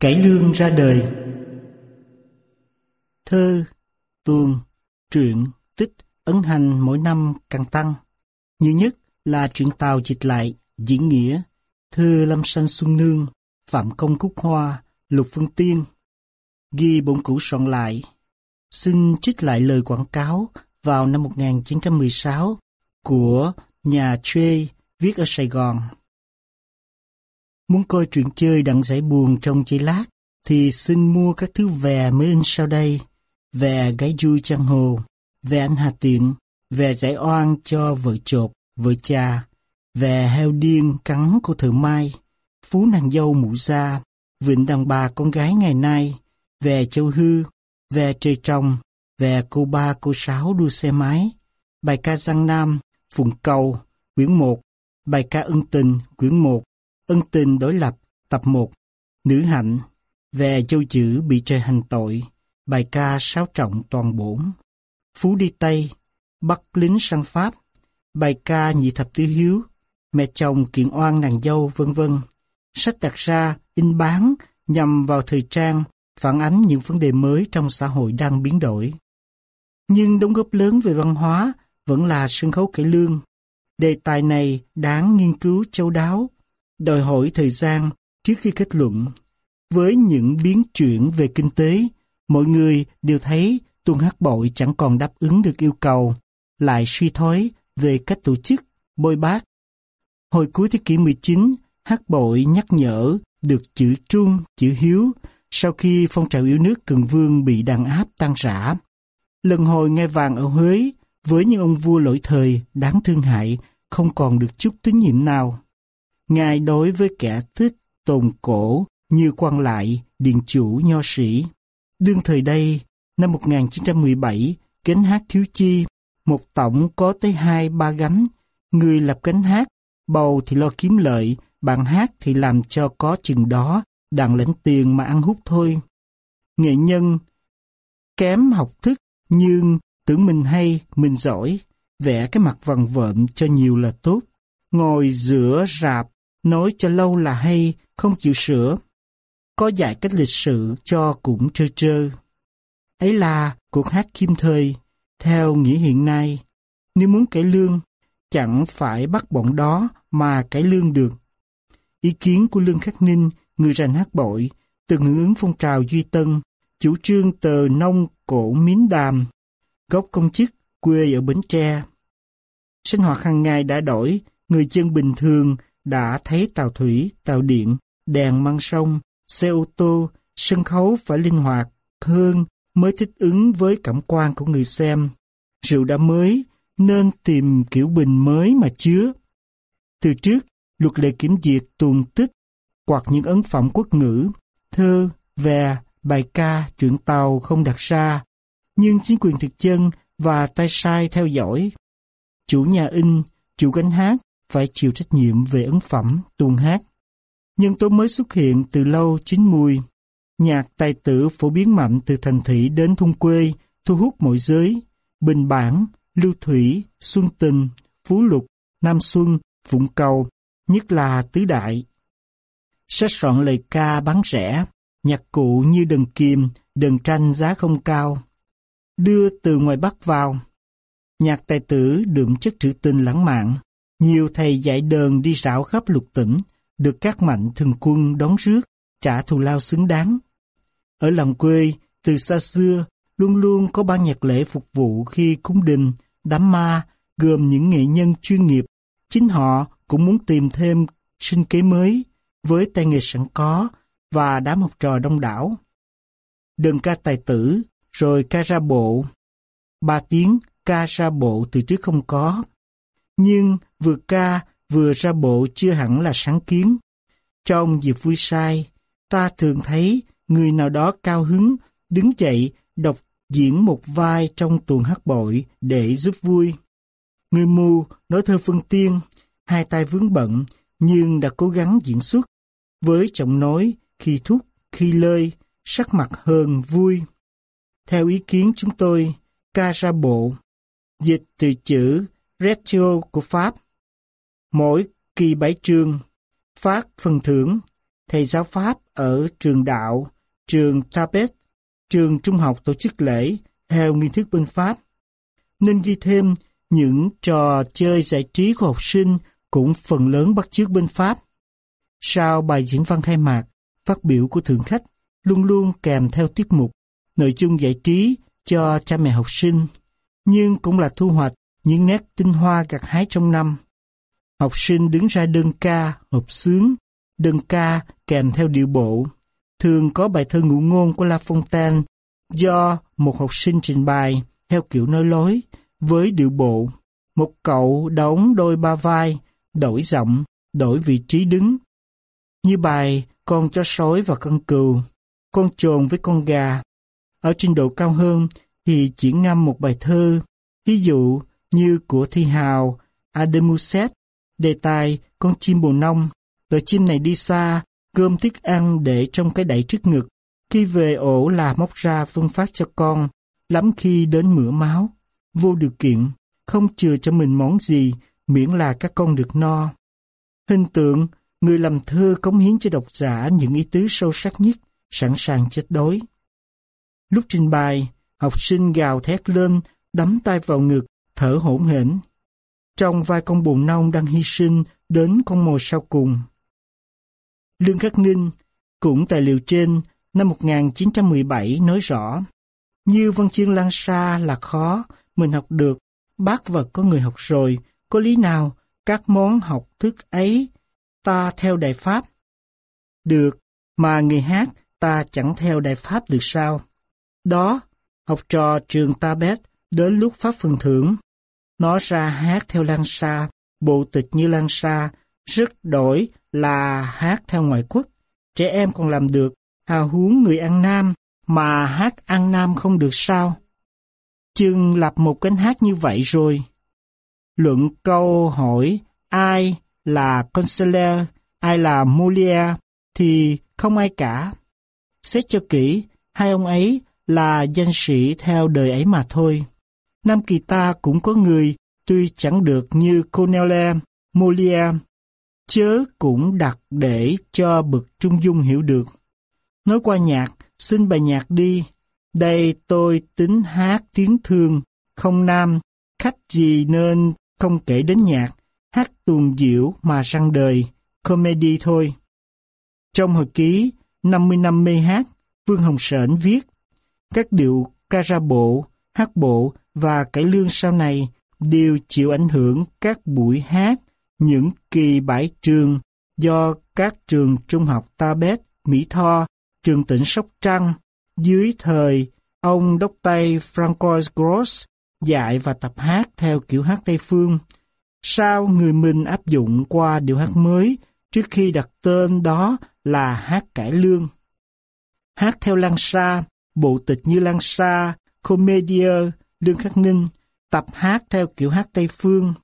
Cải lương ra đời Thơ, tuồng, truyện, tích, ấn hành mỗi năm càng tăng. Nhiều nhất là truyện Tàu dịch lại, diễn nghĩa, thơ Lâm Sanh Xuân Nương, Phạm Công Cúc Hoa, Lục Phương Tiên. Ghi bổn cũ soạn lại. Xin trích lại lời quảng cáo vào năm 1916 của nhà Trê viết ở Sài Gòn. Muốn coi truyện chơi đặng giải buồn trong giây lát, thì xin mua các thứ về mới in sau đây. Về gái vui trang hồ, về anh Hà Tiện, về giải oan cho vợ chột, vợ cha, về heo điên cắn cô thợ mai, phú nàng dâu mụ da, vịnh đàn bà con gái ngày nay, về châu hư, về trời trong, về cô ba cô sáu đua xe máy, bài ca Giang Nam, Phụng Cầu, quyển 1, bài ca ân tình, quyển 1, ân tình đối lập, tập 1, nữ hạnh, về châu chữ bị trời hành tội, bài ca sáu trọng toàn bổn, phú đi Tây, bắt lính sang Pháp, bài ca nhị thập tứ hiếu, mẹ chồng kiện oan nàng dâu vân vân. Sách đặt ra, in bán nhằm vào thời trang, phản ánh những vấn đề mới trong xã hội đang biến đổi. Nhưng đóng góp lớn về văn hóa vẫn là sân khấu cải lương. Đề tài này đáng nghiên cứu châu đáo, đòi hỏi thời gian trước khi kết luận. Với những biến chuyển về kinh tế, mọi người đều thấy tuần hát bội chẳng còn đáp ứng được yêu cầu, lại suy thoái về cách tổ chức, bôi bác. Hồi cuối thế kỷ 19, hát bội nhắc nhở được chữ trung, chữ hiếu sau khi phong trào yêu nước Cần Vương bị đàn áp tan rã. Lần hồi nghe vàng ở Huế với những ông vua lỗi thời đáng thương hại không còn được chút tín nhiệm nào. Ngài đối với kẻ thích tồn cổ như quan lại, điện chủ, nho sĩ. Đương thời đây, năm 1917, cánh hát thiếu chi, một tổng có tới hai ba gánh, người lập cánh hát, bầu thì lo kiếm lợi, bạn hát thì làm cho có chừng đó, đặng lãnh tiền mà ăn hút thôi. Nghệ nhân kém học thức nhưng tưởng mình hay, mình giỏi, vẽ cái mặt vằn vợm cho nhiều là tốt. Ngồi giữa rạp, nói cho lâu là hay, không chịu sửa. Có dạy cách lịch sự cho cũng trơ trơ. Ấy là cuộc hát kim thời, theo nghĩa hiện nay. Nếu muốn cải lương, chẳng phải bắt bọn đó mà cải lương được. Ý kiến của Lương Khắc Ninh, người rành hát bội, từng hưởng ứng phong trào Duy Tân, chủ trương tờ nông cổ miến đàm, gốc công chức, quê ở Bến Tre. Sinh hoạt hàng ngày đã đổi, người dân bình thường đã thấy tàu thủy, tàu điện, đèn măng sông, xe ô tô, sân khấu phải linh hoạt hơn mới thích ứng với cảm quan của người xem. Rượu đã mới, nên tìm kiểu bình mới mà chứa. Từ trước, luật lệ kiểm duyệt tuần tích, hoặc những ấn phẩm quốc ngữ, thơ, về, bài ca, chuyện tàu không đặt ra, nhưng chính quyền thực chân và tay sai theo dõi. Chủ nhà in, chủ gánh hát phải chịu trách nhiệm về ấn phẩm, tuồng hát. Nhân tố mới xuất hiện từ lâu chín mùi. Nhạc tài tử phổ biến mạnh từ thành thị đến thôn quê, thu hút mọi giới. Bình bản, lưu thủy, xuân tình, phú lục, nam xuân, vũng cầu, nhất là tứ đại. Sách soạn lời ca bán rẻ, nhạc cụ như đần kiềm, đần tranh giá không cao. Đưa từ ngoài Bắc vào. Nhạc tài tử đượm chất trữ tình lãng mạn. Nhiều thầy dạy đờn đi rảo khắp lục tỉnh, được các mạnh thường quân đón rước, trả thù lao xứng đáng. Ở làng quê, từ xa xưa, luôn luôn có ban nhạc lễ phục vụ khi cúng đình, đám ma, gồm những nghệ nhân chuyên nghiệp. Chính họ cũng muốn tìm thêm sinh kế mới với tay nghề sẵn có và đám học trò đông đảo. Đừng ca tài tử, rồi ca ra bộ. Ba tiếng ca ra bộ từ trước không có. Nhưng vừa ca vừa ra bộ chưa hẳn là sáng kiến. Trong dịp vui sai, ta thường thấy người nào đó cao hứng, đứng dậy, đọc diễn một vai trong tuồng hát bội để giúp vui. Người mù nói thơ phân tiên, hai tay vướng bận, nhưng đã cố gắng diễn xuất, với giọng nói khi thúc, khi lơi, sắc mặt hơn vui. Theo ý kiến chúng tôi, ca ra bộ, dịch từ chữ retro của Pháp. Mỗi kỳ bảy trường phát phần thưởng, thầy giáo Pháp ở trường đạo, trường Tabet, trường trung học tổ chức lễ theo nghi thức bên Pháp. Nên ghi thêm những trò chơi giải trí của học sinh cũng phần lớn bắt chước bên Pháp. Sau bài diễn văn khai mạc, phát biểu của thượng khách luôn luôn kèm theo tiết mục, nội dung giải trí cho cha mẹ học sinh, nhưng cũng là thu hoạch những nét tinh hoa gặt hái trong năm. Học sinh đứng ra đơn ca, hợp sướng, đơn ca kèm theo điệu bộ. Thường có bài thơ ngụ ngôn của La Fontaine do một học sinh trình bày theo kiểu nói lối với điệu bộ. Một cậu đóng đôi ba vai, đổi giọng, đổi vị trí đứng. Như bài Con chó sói và con cừu, con trồn với con gà. Ở trình độ cao hơn thì chỉ ngâm một bài thơ, ví dụ như của thi hào Ademuset, đề tài con chim bồ nông. Loài chim này đi xa, cơm thức ăn để trong cái đẩy trước ngực. Khi về ổ là móc ra phân phát cho con, lắm khi đến mửa máu. Vô điều kiện, không chừa cho mình món gì, miễn là các con được no. Hình tượng, người làm thơ cống hiến cho độc giả những ý tứ sâu sắc nhất, sẵn sàng chết đói. Lúc trình bày, học sinh gào thét lên, đắm tay vào ngực, thở hổn hển. Trong vai con bùn nông đang hy sinh đến con mồi sau cùng. Lương Khắc Ninh, cũng tài liệu trên, năm 1917 nói rõ, như văn chương lan xa là khó, mình học được, bác vật có người học rồi, có lý nào các món học thức ấy ta theo đại pháp? Được, mà người hát ta chẳng theo đại pháp được sao? Đó, học trò trường ta bét đến lúc pháp phần thưởng. Nó ra hát theo Lan Sa, bộ tịch như Lan Sa, rất đổi là hát theo ngoại quốc. Trẻ em còn làm được, hào huống người ăn nam, mà hát ăn nam không được sao? Chừng lập một cánh hát như vậy rồi. Luận câu hỏi ai là Consoler, ai là Molière thì không ai cả. Xét cho kỹ, hai ông ấy là danh sĩ theo đời ấy mà thôi. Nam kỳ ta cũng có người tuy chẳng được như Cornelia, Molière, chớ cũng đặt để cho bậc trung dung hiểu được. Nói qua nhạc, xin bài nhạc đi. Đây tôi tính hát tiếng thương, không nam, khách gì nên không kể đến nhạc, hát tuồng diệu mà răng đời, comedy thôi. Trong hồi ký 50 năm mê hát, Vương Hồng Sển viết, các điệu ca ra bộ, hát bộ và cải lương sau này đều chịu ảnh hưởng các buổi hát, những kỳ bãi trường do các trường trung học ta bét Mỹ Tho, trường tỉnh Sóc Trăng dưới thời ông đốc Tây Francois gross dạy và tập hát theo kiểu hát Tây Phương. Sao người mình áp dụng qua điệu hát mới trước khi đặt tên đó là hát cải lương? Hát theo Lan Sa, bộ tịch như Lan Sa, comedia Lương Khắc Ninh, tập hát theo kiểu hát Tây Phương.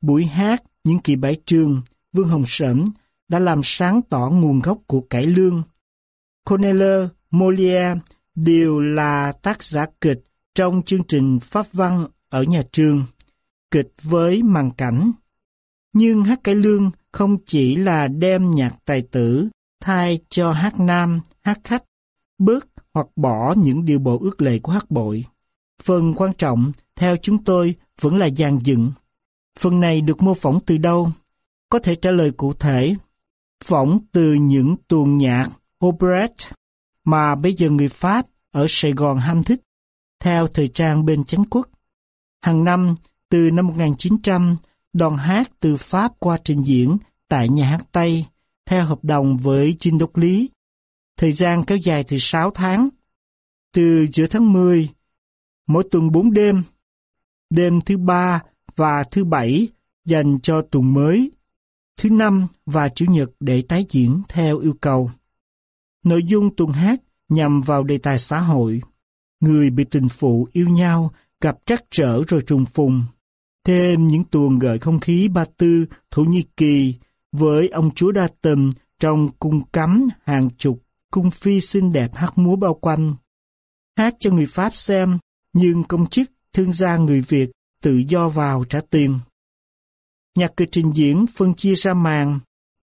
Buổi hát, những kỳ bãi trường, Vương Hồng Sẩn đã làm sáng tỏ nguồn gốc của cải lương. Corneille, Molière đều là tác giả kịch trong chương trình Pháp văn ở nhà trường, kịch với màn cảnh. Nhưng hát cải lương không chỉ là đem nhạc tài tử thay cho hát nam, hát khách, bớt hoặc bỏ những điều bộ ước lệ của hát bội. Phần quan trọng, theo chúng tôi, vẫn là dàn dựng. Phần này được mô phỏng từ đâu? Có thể trả lời cụ thể. Phỏng từ những tuồng nhạc, operette, mà bây giờ người Pháp ở Sài Gòn ham thích, theo thời trang bên chánh quốc. Hàng năm, từ năm 1900, đoàn hát từ Pháp qua trình diễn tại nhà hát Tây, theo hợp đồng với Trinh Đốc Lý. Thời gian kéo dài từ 6 tháng. Từ giữa tháng 10, mỗi tuần 4 đêm, đêm thứ ba và thứ bảy dành cho tuần mới, thứ năm và chủ nhật để tái diễn theo yêu cầu. Nội dung tuần hát nhằm vào đề tài xã hội. Người bị tình phụ yêu nhau gặp trắc trở rồi trùng phùng. Thêm những tuồng gợi không khí Ba Tư, Thổ Nhĩ Kỳ với ông chúa Đa Tầm trong cung cấm hàng chục cung phi xinh đẹp hát múa bao quanh. Hát cho người Pháp xem, nhưng công chức, thương gia người Việt tự do vào trả tiền. Nhạc kịch trình diễn phân chia ra màn,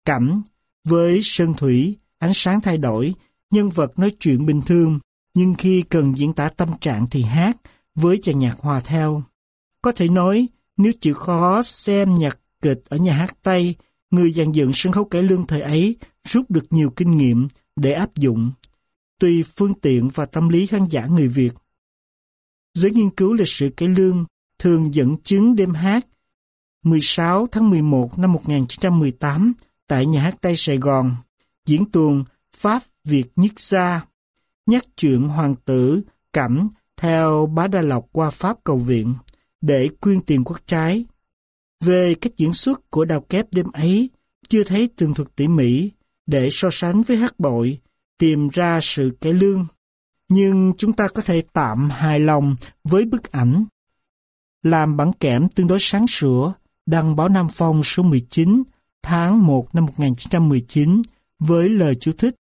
cảnh với sơn thủy, ánh sáng thay đổi, nhân vật nói chuyện bình thường, nhưng khi cần diễn tả tâm trạng thì hát, với chàng nhạc hòa theo. Có thể nói, nếu chịu khó xem nhạc kịch ở nhà hát Tây, người dàn dựng sân khấu cải lương thời ấy rút được nhiều kinh nghiệm để áp dụng, tùy phương tiện và tâm lý khán giả người Việt. Giới nghiên cứu lịch sử cải lương thường dẫn chứng đêm hát 16 tháng 11 năm 1918 tại nhà hát Tây Sài Gòn, diễn tuồng Pháp Việt Nhất Gia, nhắc chuyện hoàng tử Cảnh theo bá Đa Lộc qua Pháp cầu viện để quyên tiền quốc trái. Về cách diễn xuất của đào kép đêm ấy, chưa thấy tường thuật tỉ mỉ để so sánh với hát bội, tìm ra sự cải lương. Nhưng chúng ta có thể tạm hài lòng với bức ảnh. Làm bản kẽm tương đối sáng sủa, đăng báo Nam Phong số 19 tháng 1 năm 1919 với lời chú thích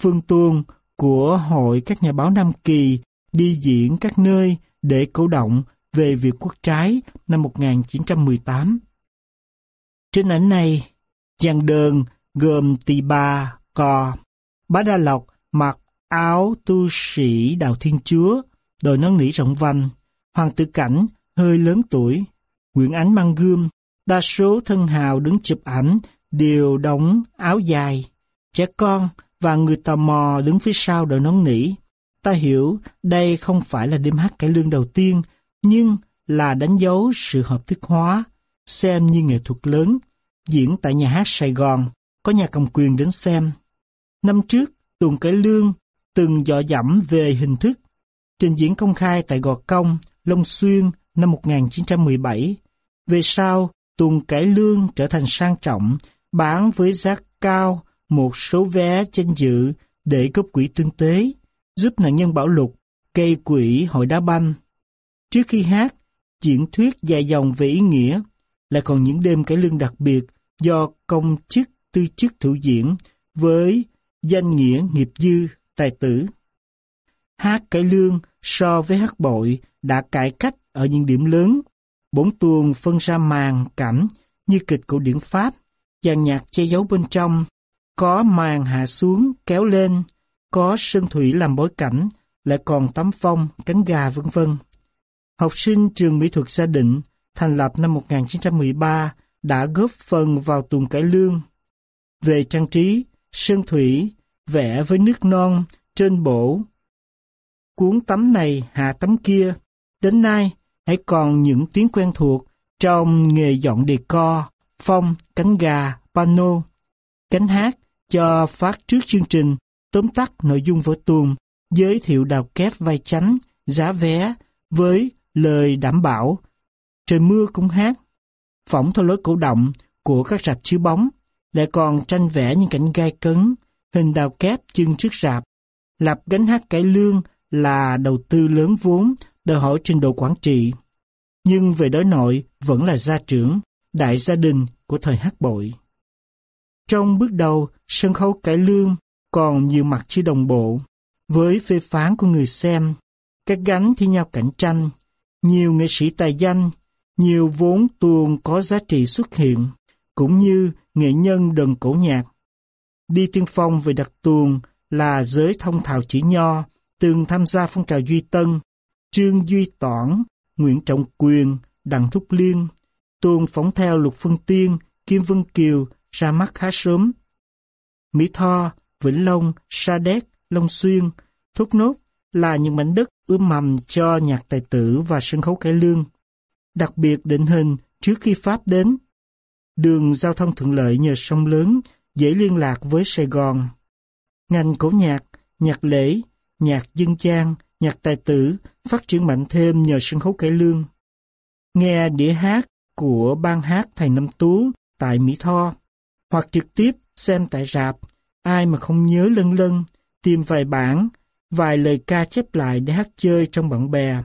Phương Tuôn của Hội các nhà báo Nam Kỳ đi diễn các nơi để cổ động về việc quốc trái năm 1918. Trên ảnh này, dàn đơn gồm tỳ bà, cò, bá Đa Lộc mặc áo tu sĩ Đạo Thiên Chúa, đội nón nỉ rộng vành, hoàng tử cảnh hơi lớn tuổi, Nguyễn Ánh mang gươm, đa số thân hào đứng chụp ảnh đều đóng áo dài, trẻ con và người tò mò đứng phía sau đội nón nỉ. Ta hiểu đây không phải là đêm hát cải lương đầu tiên, nhưng là đánh dấu sự hợp thức hóa, xem như nghệ thuật lớn, diễn tại nhà hát Sài Gòn, có nhà cầm quyền đến xem. Năm trước, Tuần Cải Lương từng dọ dẫm về hình thức, trình diễn công khai tại Gò Công, Long Xuyên năm 1917. Về sau, Tuần Cải Lương trở thành sang trọng, bán với giá cao một số vé tranh dự để cấp quỹ tương tế, giúp nạn nhân bảo lục, gây quỹ hội đá banh. Trước khi hát, diễn thuyết dài dòng về ý nghĩa, lại còn những đêm cải lương đặc biệt do công chức tư chức thủ diễn với danh nghĩa nghiệp dư, tài tử. Hát cải lương so với hát bội đã cải cách ở những điểm lớn. Bốn tuồng phân ra màn cảnh như kịch cổ điển Pháp, dàn nhạc che giấu bên trong, có màn hạ xuống kéo lên, có sơn thủy làm bối cảnh, lại còn tấm phong, cánh gà vân vân. Học sinh trường mỹ thuật gia định thành lập năm 1913 đã góp phần vào tuồng cải lương. Về trang trí, sơn thủy, vẽ với nước non, trên bổ. Cuốn tấm này hạ tấm kia, đến nay hãy còn những tiếng quen thuộc trong nghề dọn đề co, phong, cánh gà, pano. Cánh hát cho phát trước chương trình, tóm tắt nội dung vở tuồng, giới thiệu đào kép vai chánh, giá vé với lời đảm bảo trời mưa cũng hát. Phỏng theo lối cổ động của các rạp chiếu bóng, lại còn tranh vẽ những cảnh gai cấn, hình đào kép chân trước rạp. Lập gánh hát cải lương là đầu tư lớn vốn, đòi hỏi trình độ quản trị. Nhưng về đối nội vẫn là gia trưởng, đại gia đình của thời hát bội. Trong bước đầu, sân khấu cải lương còn nhiều mặt chưa đồng bộ. Với phê phán của người xem, các gánh thi nhau cạnh tranh, nhiều nghệ sĩ tài danh, nhiều vốn tuồng có giá trị xuất hiện, cũng như nghệ nhân đần cổ nhạc. Đi tiên phong về đặc tuồng là giới thông thạo chỉ nho, từng tham gia phong trào Duy Tân, Trương Duy Toản, Nguyễn Trọng Quyền, Đặng Thúc Liên, tuồng phóng theo Lục Phân Tiên, Kim Vân Kiều ra mắt khá sớm. Mỹ Tho, Vĩnh Long, Sa Đéc, Long Xuyên, Thốt Nốt là những mảnh đất ươm mầm cho nhạc tài tử và sân khấu cải lương. Đặc biệt định hình trước khi Pháp đến. Đường giao thông thuận lợi nhờ sông lớn, dễ liên lạc với Sài Gòn. Ngành cổ nhạc, nhạc lễ, nhạc dân trang, nhạc tài tử phát triển mạnh thêm nhờ sân khấu cải lương. Nghe đĩa hát của ban hát thầy Năm Tú tại Mỹ Tho, hoặc trực tiếp xem tại rạp, ai mà không nhớ lân lân, tìm vài bản, vài lời ca chép lại để hát chơi trong bạn bè.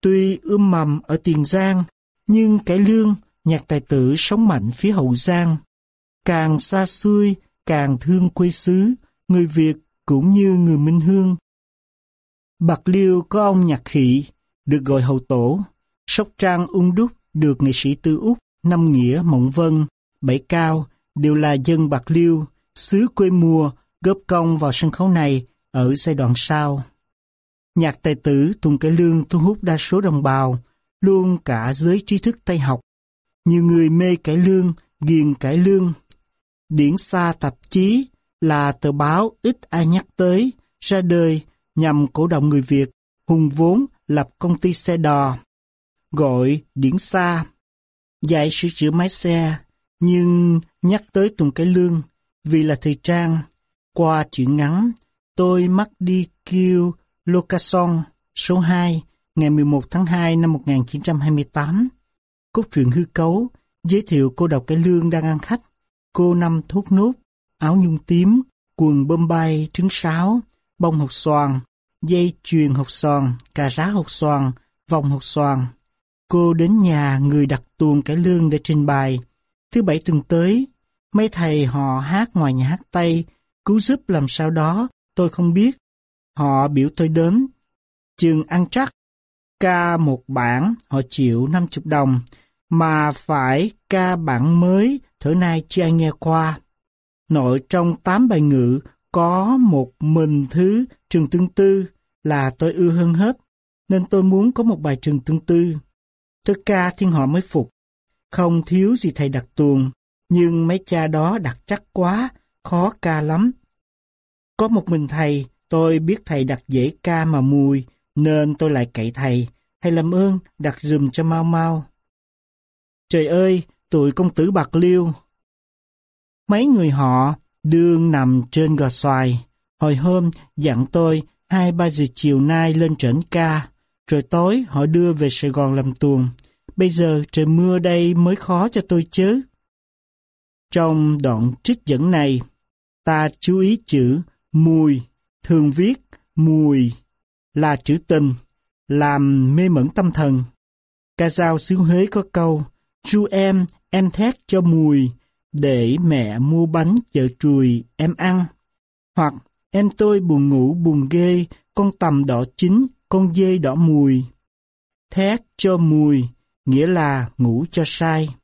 Tuy ươm mầm ở Tiền Giang, nhưng cải lương, nhạc tài tử sống mạnh phía Hậu Giang. Càng xa xôi, càng thương quê xứ, người Việt cũng như người Minh Hương. Bạc Liêu có ông nhạc khỉ, được gọi hậu tổ. Sóc Trăng ung đúc được nghệ sĩ Tư Úc, Năm Nghĩa, Mộng Vân, Bảy Cao đều là dân Bạc Liêu, xứ quê mùa góp công vào sân khấu này ở giai đoạn sau. Nhạc tài tử Tùng Cải Lương thu hút đa số đồng bào, luôn cả giới trí thức Tây học. Nhiều người mê cải lương, ghiền cải lương. Điển xa tạp chí là tờ báo ít ai nhắc tới, ra đời nhằm cổ động người Việt hùng vốn lập công ty xe đò, gọi Điển xa, dạy sửa chữa máy xe, nhưng nhắc tới Tùng Cái Lương vì là thời trang. Qua chuyện ngắn, tôi mắc đi kêu Locason số 2 ngày 11 tháng 2 năm 1928. Cốt truyện hư cấu giới thiệu cô đọc cái lương đang ăn khách. Cô năm thốt nốt, áo nhung tím, quần bơm bay, trứng sáo, bông hột xoàn, dây chuyền hột xoàn, cà rá hột xoàn, vòng hột xoàn. Cô đến nhà người đặt tuồng cải lương để trình bày. Thứ bảy tuần tới, mấy thầy họ hát ngoài nhà hát Tây, cứu giúp làm sao đó, tôi không biết. Họ biểu tôi đến. Trường ăn chắc, ca một bản họ chịu 50 đồng, mà phải ca bản mới thở nay chưa nghe qua. Nội trong tám bài ngữ có một mình thứ trường tương tư là tôi ưa hơn hết, nên tôi muốn có một bài trường tương tư. Tôi ca thiên họ mới phục, không thiếu gì thầy đặt tuồng, nhưng mấy cha đó đặt chắc quá, khó ca lắm. Có một mình thầy, tôi biết thầy đặt dễ ca mà mùi, nên tôi lại cậy thầy. Thầy làm ơn, đặt dùm cho mau mau. Trời ơi, tụi công tử bạc liêu. Mấy người họ đương nằm trên gò xoài. Hồi hôm dặn tôi hai ba giờ chiều nay lên trển ca, rồi tối họ đưa về Sài Gòn làm tuồng. Bây giờ trời mưa đây mới khó cho tôi chứ. Trong đoạn trích dẫn này, ta chú ý chữ mùi, thường viết mùi là chữ tình, làm mê mẩn tâm thần. Ca dao xứ Huế có câu, chú em, em thét cho mùi, để mẹ mua bánh chợ trùi em ăn. Hoặc em tôi buồn ngủ buồn ghê, con tầm đỏ chín, con dê đỏ mùi. Thét cho mùi, nghĩa là ngủ cho sai.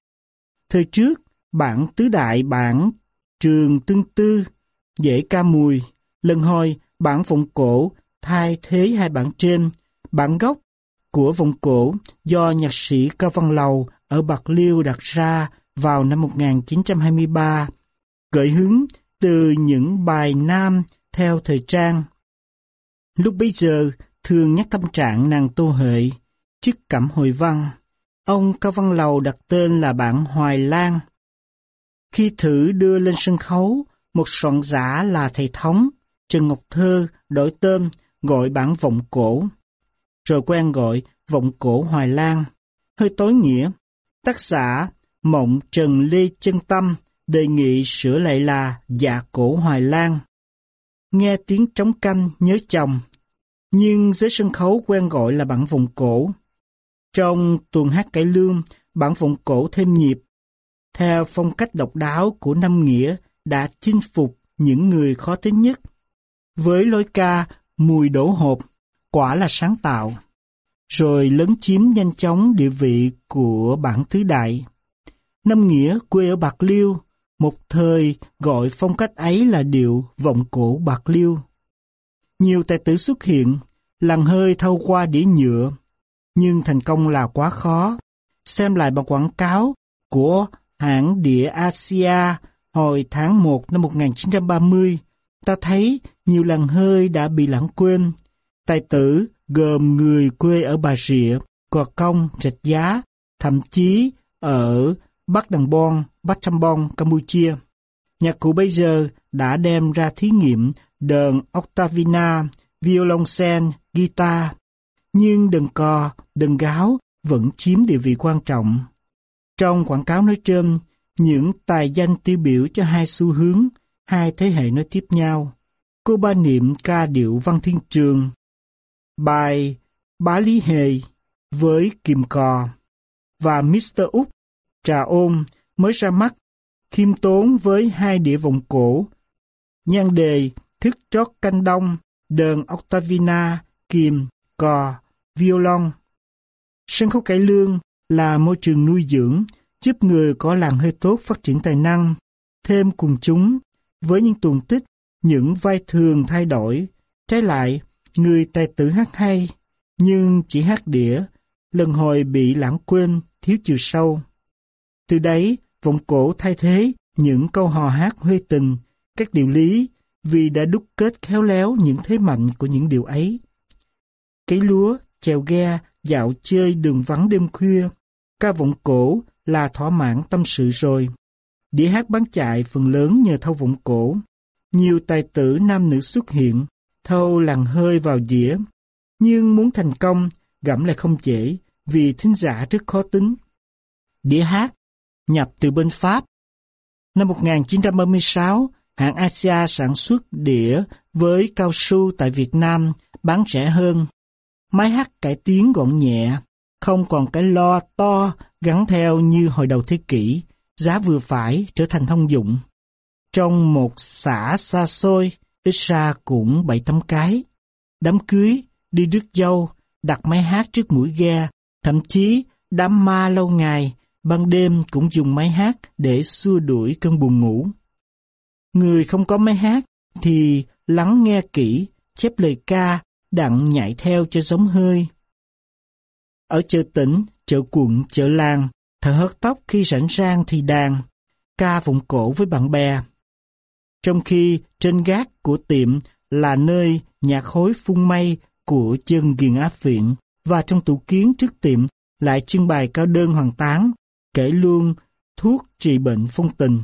Thời trước, bản tứ đại bản trường tương tư, dễ ca mùi. Lần hồi, bản vọng cổ thay thế hai bản trên. Bản gốc của vọng cổ do nhạc sĩ Cao Văn Lầu ở Bạc Liêu đặt ra vào năm 1923, gợi hứng từ những bài nam theo thời trang. Lúc bấy giờ, thường nhắc tâm trạng nàng Tô Huệ, chức cảm hồi văn. Ông Cao Văn Lầu đặt tên là bạn Hoài Lan. Khi thử đưa lên sân khấu, một soạn giả là thầy thống, Trần Ngọc Thơ đổi tên gọi bản vọng cổ. Rồi quen gọi vọng cổ Hoài Lan, hơi tối nghĩa. Tác giả Mộng Trần ly Chân Tâm đề nghị sửa lại là Dạ Cổ Hoài Lan. Nghe tiếng trống canh nhớ chồng, nhưng giới sân khấu quen gọi là bản vùng cổ. Trong tuần hát cải lương, bản vùng cổ thêm nhịp. Theo phong cách độc đáo của Năm Nghĩa đã chinh phục những người khó tính nhất. Với lối ca Mùi đổ hộp, quả là sáng tạo. Rồi lấn chiếm nhanh chóng địa vị của bản thứ đại. Năm Nghĩa quê ở Bạc Liêu, một thời gọi phong cách ấy là điệu vọng cổ Bạc Liêu. Nhiều tài tử xuất hiện, làng hơi thâu qua đĩa nhựa, nhưng thành công là quá khó. Xem lại bằng quảng cáo của hãng đĩa Asia hồi tháng 1 năm 1930, ta thấy nhiều làng hơi đã bị lãng quên. Tài tử gồm người quê ở Bà Rịa, Gò Công, Rạch Giá, thậm chí ở Bắc Đằng Bon, Bắc Trăm Bon, Campuchia. Nhạc cụ bây giờ đã đem ra thí nghiệm đờn octavina, violoncel, guitar, nhưng đờn cò, đờn gáo vẫn chiếm địa vị quan trọng. Trong quảng cáo nói trên, những tài danh tiêu biểu cho hai xu hướng, hai thế hệ nói tiếp nhau. Cô ba niệm ca điệu Văn Thiên Trường, bài Bá Lý Hề với Kim Cò và Mr. Úc Trà ôm mới ra mắt, khiêm tốn với hai đĩa vòng cổ. Nhan đề thức trót canh đông, đờn octavina, kìm, cò, violon. Sân khấu cải lương là môi trường nuôi dưỡng, giúp người có làng hơi tốt phát triển tài năng, thêm cùng chúng với những tuần tích những vai thường thay đổi. Trái lại, người tài tử hát hay, nhưng chỉ hát đĩa, lần hồi bị lãng quên, thiếu chiều sâu. Từ đấy, vọng cổ thay thế những câu hò hát huê tình, các điều lý, vì đã đúc kết khéo léo những thế mạnh của những điều ấy. Cấy lúa, chèo ghe, dạo chơi đường vắng đêm khuya, ca vọng cổ là thỏa mãn tâm sự rồi. Đĩa hát bán chạy phần lớn nhờ thâu vọng cổ. Nhiều tài tử nam nữ xuất hiện, thâu làng hơi vào dĩa. Nhưng muốn thành công, gẫm lại không dễ, vì thính giả rất khó tính. Đĩa hát, nhập từ bên Pháp. Năm 1936, hãng Asia sản xuất đĩa với cao su tại Việt Nam bán rẻ hơn. Máy hát cải tiến gọn nhẹ, không còn cái lo to gắn theo như hồi đầu thế kỷ, giá vừa phải trở thành thông dụng. Trong một xã xa xôi, ít ra cũng bảy tấm cái. Đám cưới, đi rước dâu, đặt máy hát trước mũi ghe, thậm chí đám ma lâu ngày, ban đêm cũng dùng máy hát để xua đuổi cơn buồn ngủ. Người không có máy hát thì lắng nghe kỹ, chép lời ca, đặng nhảy theo cho giống hơi. Ở chợ tỉnh, chợ quận, chợ làng, thợ hớt tóc khi sẵn sàng thì đàn, ca vọng cổ với bạn bè. Trong khi trên gác của tiệm là nơi nhạc khối phun mây của chân ghiền áp viện. Và trong tủ kiến trước tiệm lại trưng bày cao đơn hoàng tán, kể luôn thuốc trị bệnh phong tình.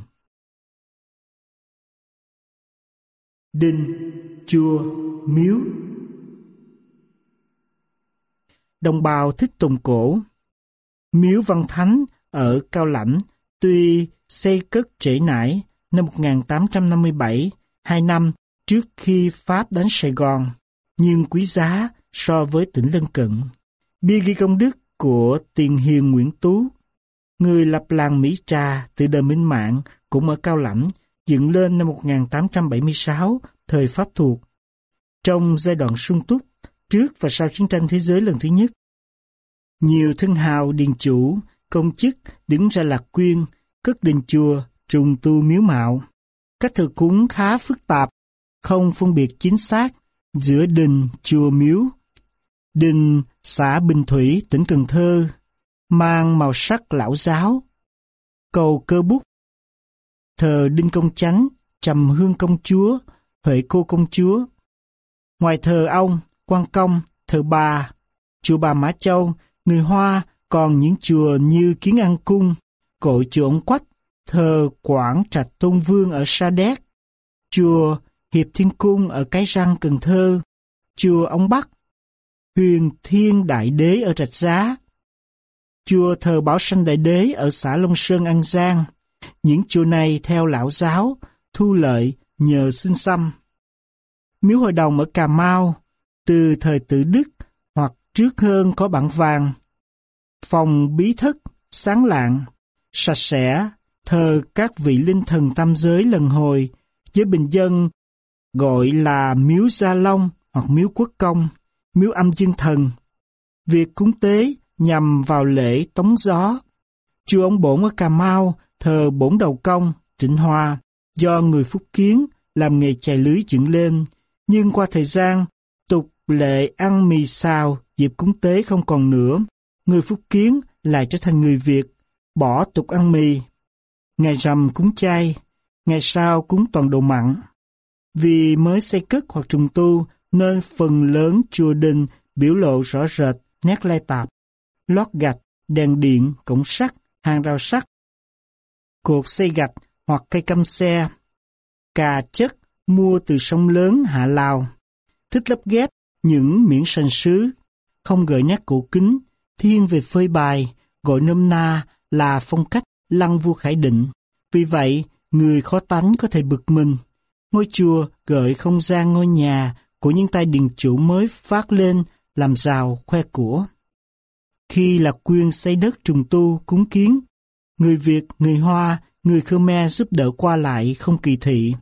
Đinh, chua miếu. Đồng bào thích tùng cổ. Miếu Văn Thánh ở Cao Lãnh tuy xây cất trễ nải năm 1857, hai năm trước khi Pháp đánh Sài Gòn, nhưng quý giá so với tỉnh lân cận. Bia ghi công đức của tiền hiền Nguyễn Tú, người lập làng Mỹ Trà từ đời Minh Mạng cũng ở Cao Lãnh, dựng lên năm 1876, thời Pháp thuộc. Trong giai đoạn sung túc, trước và sau chiến tranh thế giới lần thứ nhất, nhiều thân hào điền chủ, công chức đứng ra lạc quyên, cất đình chùa, trùng tu miếu mạo. Cách thực cúng khá phức tạp, không phân biệt chính xác giữa đình, chùa, miếu. Đình, xã Bình Thủy, tỉnh Cần Thơ, mang màu sắc lão giáo. Cầu cơ bút, thờ Đinh Công Chánh, Trầm Hương Công Chúa, Huệ Cô Công Chúa. Ngoài thờ ông, quan công, thờ bà, chùa Bà Mã Châu, người Hoa còn những chùa như Kiến An Cung, Cội Chùa Ông Quách, thờ Quảng Trạch Tôn Vương ở Sa Đéc, chùa Hiệp Thiên Cung ở Cái Răng, Cần Thơ, chùa Ông Bắc, Huyền Thiên Đại Đế ở Rạch Giá, chùa thờ Bảo Sanh Đại Đế ở xã Long Sơn, An Giang. Những chùa này theo lão giáo, thu lợi nhờ sinh xăm. Miếu Hội Đồng ở Cà Mau, từ thời tự Đức hoặc trước hơn có bản vàng. Phòng bí thất, sáng lạng, sạch sẽ, thờ các vị linh thần tam giới lần hồi, với bình dân gọi là miếu Gia Long hoặc miếu quốc công, miếu âm dương thần. Việc cúng tế nhằm vào lễ tống gió. Chùa ông Bổn ở Cà Mau thờ bổn đầu công, Trịnh Hoa, do người Phúc Kiến làm nghề chài lưới dựng lên, nhưng qua thời gian, tục lệ ăn mì xào dịp cúng tế không còn nữa. Người Phúc Kiến lại trở thành người Việt, bỏ tục ăn mì. Ngày rằm cúng chay, ngày sau cúng toàn đồ mặn. Vì mới xây cất hoặc trùng tu nên phần lớn chùa đình biểu lộ rõ rệt nét lai tạp, lót gạch, đèn điện, cổng sắt, hàng rào sắt, cột xây gạch hoặc cây căm xe, cà chất mua từ sông lớn Hạ Lào, thích lắp ghép những miễn sành sứ, không gợi nét cổ kính, thiên về phơi bài, gọi nôm na là phong cách lăng vua khải định. Vì vậy, người khó tánh có thể bực mình. Ngôi chùa gợi không gian ngôi nhà của những tay điền chủ mới phát lên làm rào khoe của. Khi Lạc Quyên xây đất trùng tu cúng kiến, người Việt, người Hoa, người Khmer giúp đỡ qua lại không kỳ thị.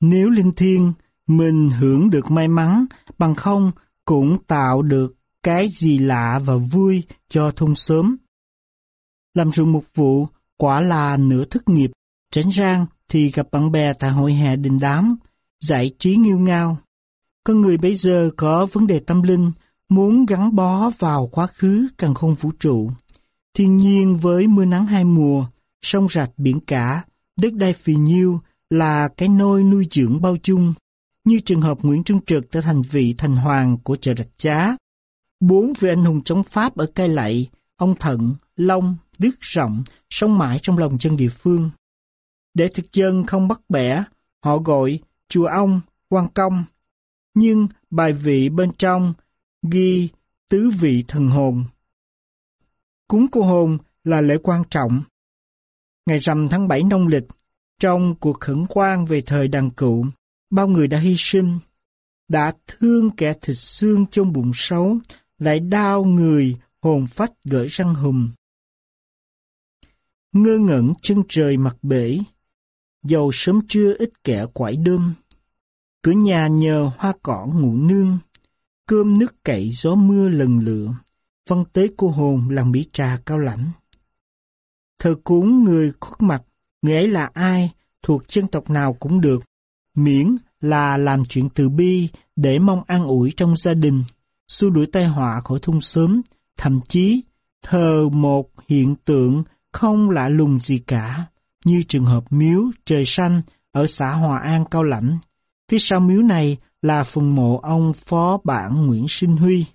Nếu linh thiêng, mình hưởng được may mắn, bằng không cũng tạo được cái gì lạ và vui cho thôn sớm. Làm ruộng mục vụ quả là nửa thất nghiệp, Tránh rang thì gặp bạn bè tại hội hè đình đám, giải trí nghiêu ngao. Con người bây giờ có vấn đề tâm linh, muốn gắn bó vào quá khứ càng không vũ trụ. Thiên nhiên với mưa nắng hai mùa, sông rạch biển cả, đất đai phì nhiêu là cái nôi nuôi dưỡng bao chung. Như trường hợp Nguyễn Trung Trực trở thành vị thành hoàng của chợ Rạch Chá. Bốn vị anh hùng chống Pháp ở Cai Lậy, ông Thận, Long, Đức Rộng, sống mãi trong lòng dân địa phương. Để thực dân không bắt bẻ, họ gọi chùa ông, quan công. Nhưng bài vị bên trong ghi tứ vị thần hồn. Cúng cô hồn là lễ quan trọng. Ngày rằm tháng 7 nông lịch, trong cuộc khẩn quan về thời đàn cựu, bao người đã hy sinh, đã thương kẻ thịt xương trong bụng xấu, lại đau người hồn phách gửi răng hùm. Ngơ ngẩn chân trời mặt bể, dầu sớm trưa ít kẻ quải đơm. Cửa nhà nhờ hoa cỏ ngủ nương, cơm nước cậy gió mưa lần lựa, văn tế cô hồn làm mỹ trà cao lãnh. Thờ cúng người khuất mặt, người ấy là ai, thuộc dân tộc nào cũng được, miễn là làm chuyện từ bi để mong an ủi trong gia đình, xua đuổi tai họa khỏi thung sớm, thậm chí thờ một hiện tượng không lạ lùng gì cả, như trường hợp miếu trời xanh ở xã Hòa An Cao Lãnh. Phía sau miếu này là phần mộ ông phó bản Nguyễn Sinh Huy.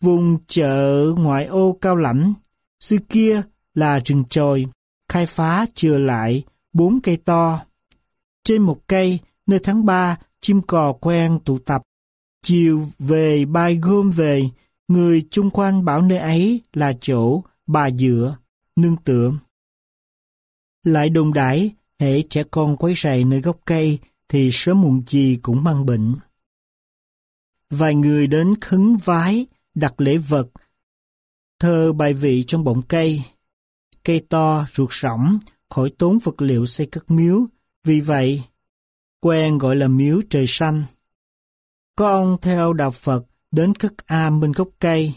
Vùng chợ ngoại ô Cao Lãnh, xưa kia là rừng trồi, khai phá chừa lại bốn cây to. Trên một cây, nơi tháng ba, chim cò quen tụ tập. Chiều về bay gom về, người chung quanh bảo nơi ấy là chỗ bà dựa, nương tựa. Lại đồn đãi, hệ trẻ con quấy rầy nơi gốc cây thì sớm muộn gì cũng mang bệnh. Vài người đến khấn vái, đặt lễ vật, thơ bài vị trong bọng cây. Cây to, ruột rỗng, khỏi tốn vật liệu xây cất miếu, vì vậy, quen gọi là miếu trời xanh. Có ông theo đạo Phật đến cất am bên gốc cây,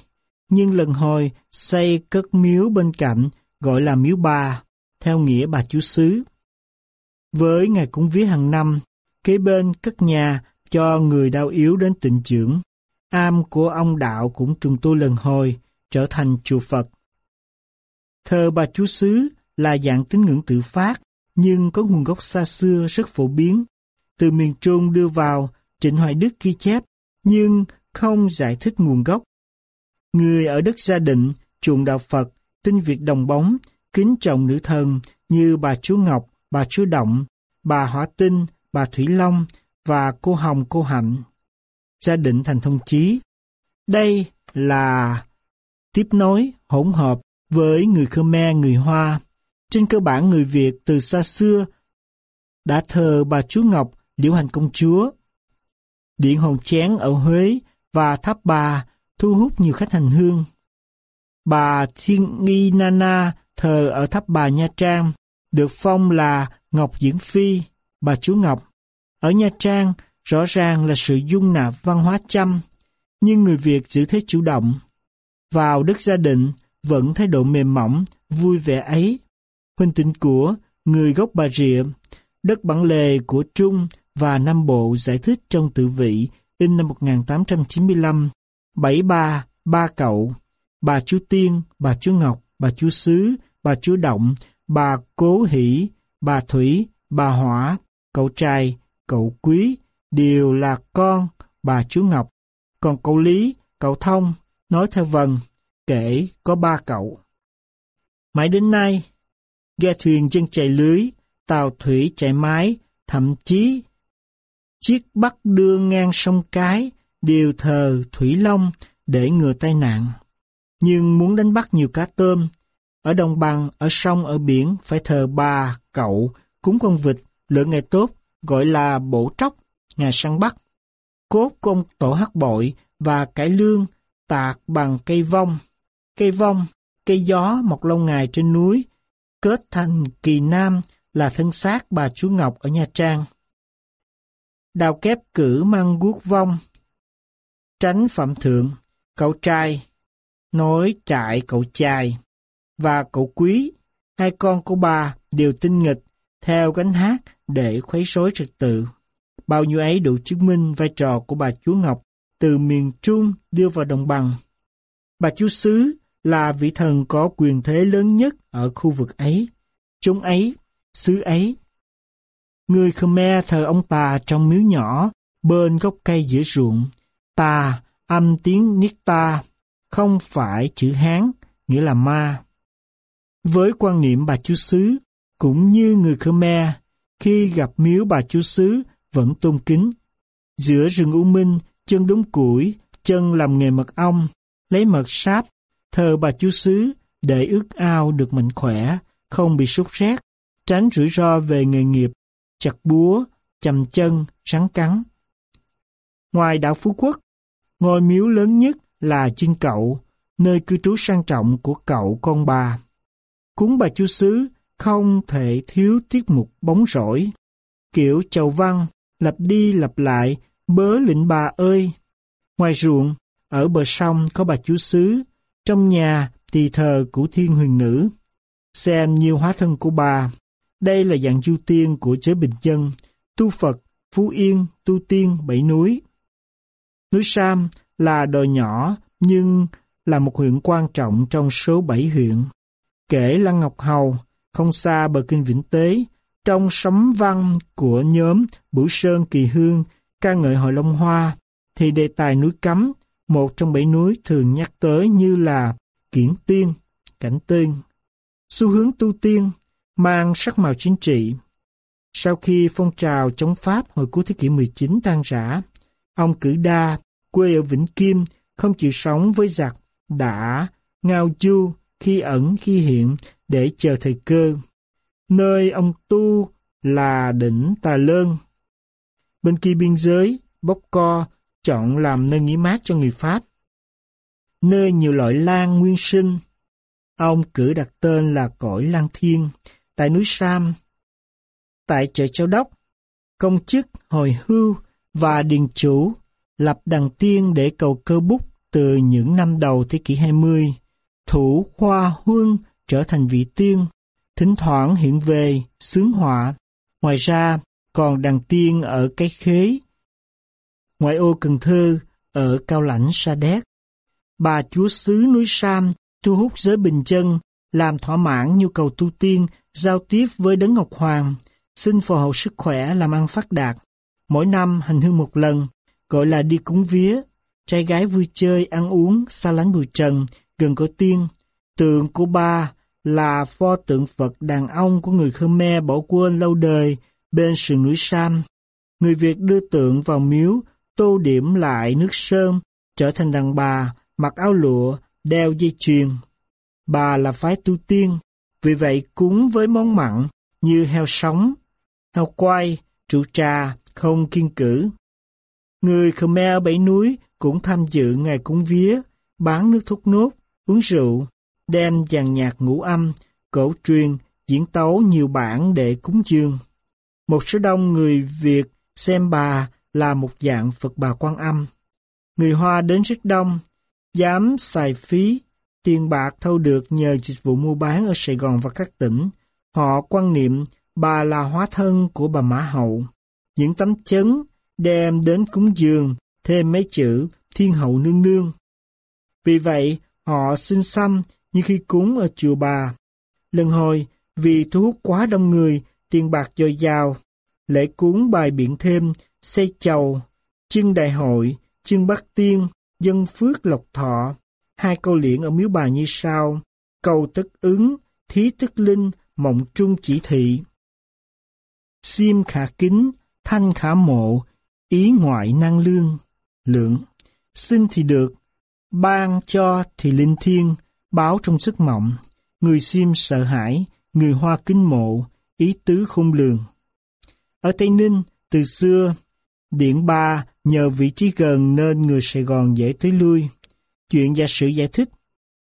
nhưng lần hồi xây cất miếu bên cạnh gọi là miếu bà theo nghĩa bà chú xứ. Với ngày cúng vía hàng năm, kế bên cất nhà cho người đau yếu đến tịnh dưỡng, am của ông đạo cũng trùng tu lần hồi, trở thành chùa Phật. Thờ bà chú xứ là dạng tín ngưỡng tự phát, nhưng có nguồn gốc xa xưa rất phổ biến. Từ miền Trung đưa vào, Trịnh Hoài Đức ghi chép, nhưng không giải thích nguồn gốc. Người ở đất gia định, chuộng đạo Phật, tin việc đồng bóng, kính trọng nữ thần như bà Chúa Ngọc, bà Chúa Động, bà Hỏa Tinh, bà Thủy Long và cô Hồng cô Hạnh. Gia định thành thông chí. Đây là tiếp nối hỗn hợp với người Khmer, người Hoa. Trên cơ bản người Việt từ xa xưa đã thờ bà Chúa Ngọc, Liễu Hành Công Chúa. Điện Hồn Chén ở Huế và Tháp Bà thu hút nhiều khách hành hương. Bà Thiên Nghi Nana thờ ở Tháp Bà Nha Trang, được phong là Ngọc Diễn Phi, bà Chúa Ngọc. Ở Nha Trang, rõ ràng là sự dung nạp văn hóa chăm, nhưng người Việt giữ thế chủ động. Vào đất gia định, vẫn thái độ mềm mỏng, vui vẻ ấy. Huynh tịnh của người gốc Bà Rịa, đất bản lề của Trung và Nam Bộ giải thích trong tự vị in năm 1895, bảy ba, ba cậu, bà chú Tiên, bà chú Ngọc, bà chú Sứ, bà chú Động, bà Cố Hỷ, bà Thủy, bà Hỏa, cậu trai, cậu Quý, đều là con bà chú Ngọc. Còn cậu Lý, cậu Thông, nói theo vần, kể có ba cậu. Mãi đến nay, ghe thuyền dân chạy lưới, tàu thủy chạy mái, thậm chí chiếc bắc đưa ngang sông Cái đều thờ Thủy Long để ngừa tai nạn. Nhưng muốn đánh bắt nhiều cá tôm, ở đồng bằng, ở sông, ở biển phải thờ bà, cậu, cúng con vịt, lựa ngày tốt, gọi là bổ tróc, ngày săn bắt. Cốt công tổ hắc bội và cải lương tạc bằng cây vong. Cây vong, cây gió mọc lâu ngày trên núi, kết thành kỳ nam là thân xác bà chú Ngọc ở Nha Trang. Đào kép cử mang guốc vong. Tránh phạm thượng, cậu trai, nói trại cậu trai và cậu quý, hai con của bà đều tinh nghịch, theo gánh hát để khuấy rối trật tự. Bao nhiêu ấy đủ chứng minh vai trò của bà Chúa Ngọc từ miền Trung đưa vào đồng bằng. Bà Chúa Sứ là vị thần có quyền thế lớn nhất ở khu vực ấy, chúng ấy, xứ ấy. Người Khmer thờ ông bà trong miếu nhỏ bên gốc cây giữa ruộng. ta âm tiếng Nitta, không phải chữ Hán, nghĩa là ma. Với quan niệm bà Chúa xứ cũng như người Khmer, khi gặp miếu bà Chúa xứ vẫn tôn kính. Giữa rừng U Minh, chân đúng củi, chân làm nghề mật ong, lấy mật sáp, thờ bà Chúa xứ để ước ao được mạnh khỏe, không bị sốt rét, tránh rủi ro về nghề nghiệp, chặt búa, chầm chân, rắn cắn. Ngoài đảo Phú Quốc, ngôi miếu lớn nhất là Chinh Cậu, nơi cư trú sang trọng của cậu con bà. Cúng bà Chúa Sứ không thể thiếu tiết mục bóng rổi. Kiểu chầu văn, lặp đi lặp lại, bớ lĩnh bà ơi. Ngoài ruộng, ở bờ sông có bà Chúa Sứ, trong nhà thì thờ của thiên huyền nữ. Xem nhiều hóa thân của bà. Đây là dạng du tiên của chế bình dân, tu Phật, Phú Yên, tu tiên, bảy núi. Núi Sam là đồi nhỏ nhưng là một huyện quan trọng trong số bảy huyện. Kể Lăng Ngọc Hầu, không xa bờ kinh Vĩnh Tế, trong sấm văn của nhóm Bửu Sơn Kỳ Hương, ca ngợi hội Long Hoa, thì đề tài núi Cấm, một trong bảy núi thường nhắc tới như là Kiển Tiên, Cảnh Tiên. Xu hướng tu tiên mang sắc màu chính trị. Sau khi phong trào chống Pháp hồi cuối thế kỷ 19 tan rã, ông Cử Đa, quê ở Vĩnh Kim, không chịu sống với giặc, đã ngao du khi ẩn khi hiện để chờ thời cơ. Nơi ông tu là đỉnh Tà Lơn. Bên kia biên giới, Bốc Co chọn làm nơi nghỉ mát cho người Pháp. Nơi nhiều loại lan nguyên sinh. Ông cử đặt tên là Cõi Lan Thiên, tại núi Sam. Tại chợ Châu Đốc, công chức hồi hưu và điền chủ lập đằng tiên để cầu cơ bút từ những năm đầu thế kỷ 20. Thủ khoa huân trở thành vị tiên, thỉnh thoảng hiện về, sướng họa. Ngoài ra, còn đằng tiên ở cái khế, ngoại ô Cần Thơ, ở Cao Lãnh Sa Đéc. Bà chúa xứ núi Sam thu hút giới bình chân, làm thỏa mãn nhu cầu tu tiên, giao tiếp với Đấng Ngọc Hoàng, xin phù hộ sức khỏe làm ăn phát đạt. Mỗi năm hành hương một lần, gọi là đi cúng vía, trai gái vui chơi, ăn uống, xa lánh bụi trần, gần cổ tiên. Tượng của ba là pho tượng Phật đàn ông của người Khmer bỏ quên lâu đời bên sườn núi Sam. Người Việt đưa tượng vào miếu, tô điểm lại nước sơn, trở thành đàn bà, mặc áo lụa, đeo dây chuyền. Bà là phái tu tiên, vì vậy cúng với món mặn như heo sống, heo quay, trụ trà, không kiên cử. Người Khmer Bảy Núi cũng tham dự ngày cúng vía, bán nước thuốc nốt, uống rượu, đem dàn nhạc ngũ âm, cổ truyền, diễn tấu nhiều bản để cúng dường. Một số đông người Việt xem bà là một dạng Phật bà quan âm. Người Hoa đến rất đông, dám xài phí, tiền bạc thâu được nhờ dịch vụ mua bán ở Sài Gòn và các tỉnh. Họ quan niệm bà là hóa thân của bà Mã Hậu. Những tấm chấn đem đến cúng dường, thêm mấy chữ Thiên Hậu Nương Nương. Vì vậy, họ xin xăm như khi cúng ở chùa bà. Lần hồi, vì thu hút quá đông người, tiền bạc dồi dào, lễ cúng bài biện thêm, xây chầu, chương đại hội, chương bắc tiên, dân phước lộc thọ. Hai câu liễn ở miếu bà như sau, cầu tất ứng, thí tức linh, mộng trung chỉ thị. Sim khả kính, thanh khả mộ, ý ngoại năng lương, lượng. Xin thì được, ban cho thì linh thiên, báo trong sức mộng. Người xiêm sợ hãi, người hoa kính mộ, ý tứ khôn lường. Ở Tây Ninh, từ xưa, Điện Ba nhờ vị trí gần nên người Sài Gòn dễ tới lui. Chuyện giả sử giải thích,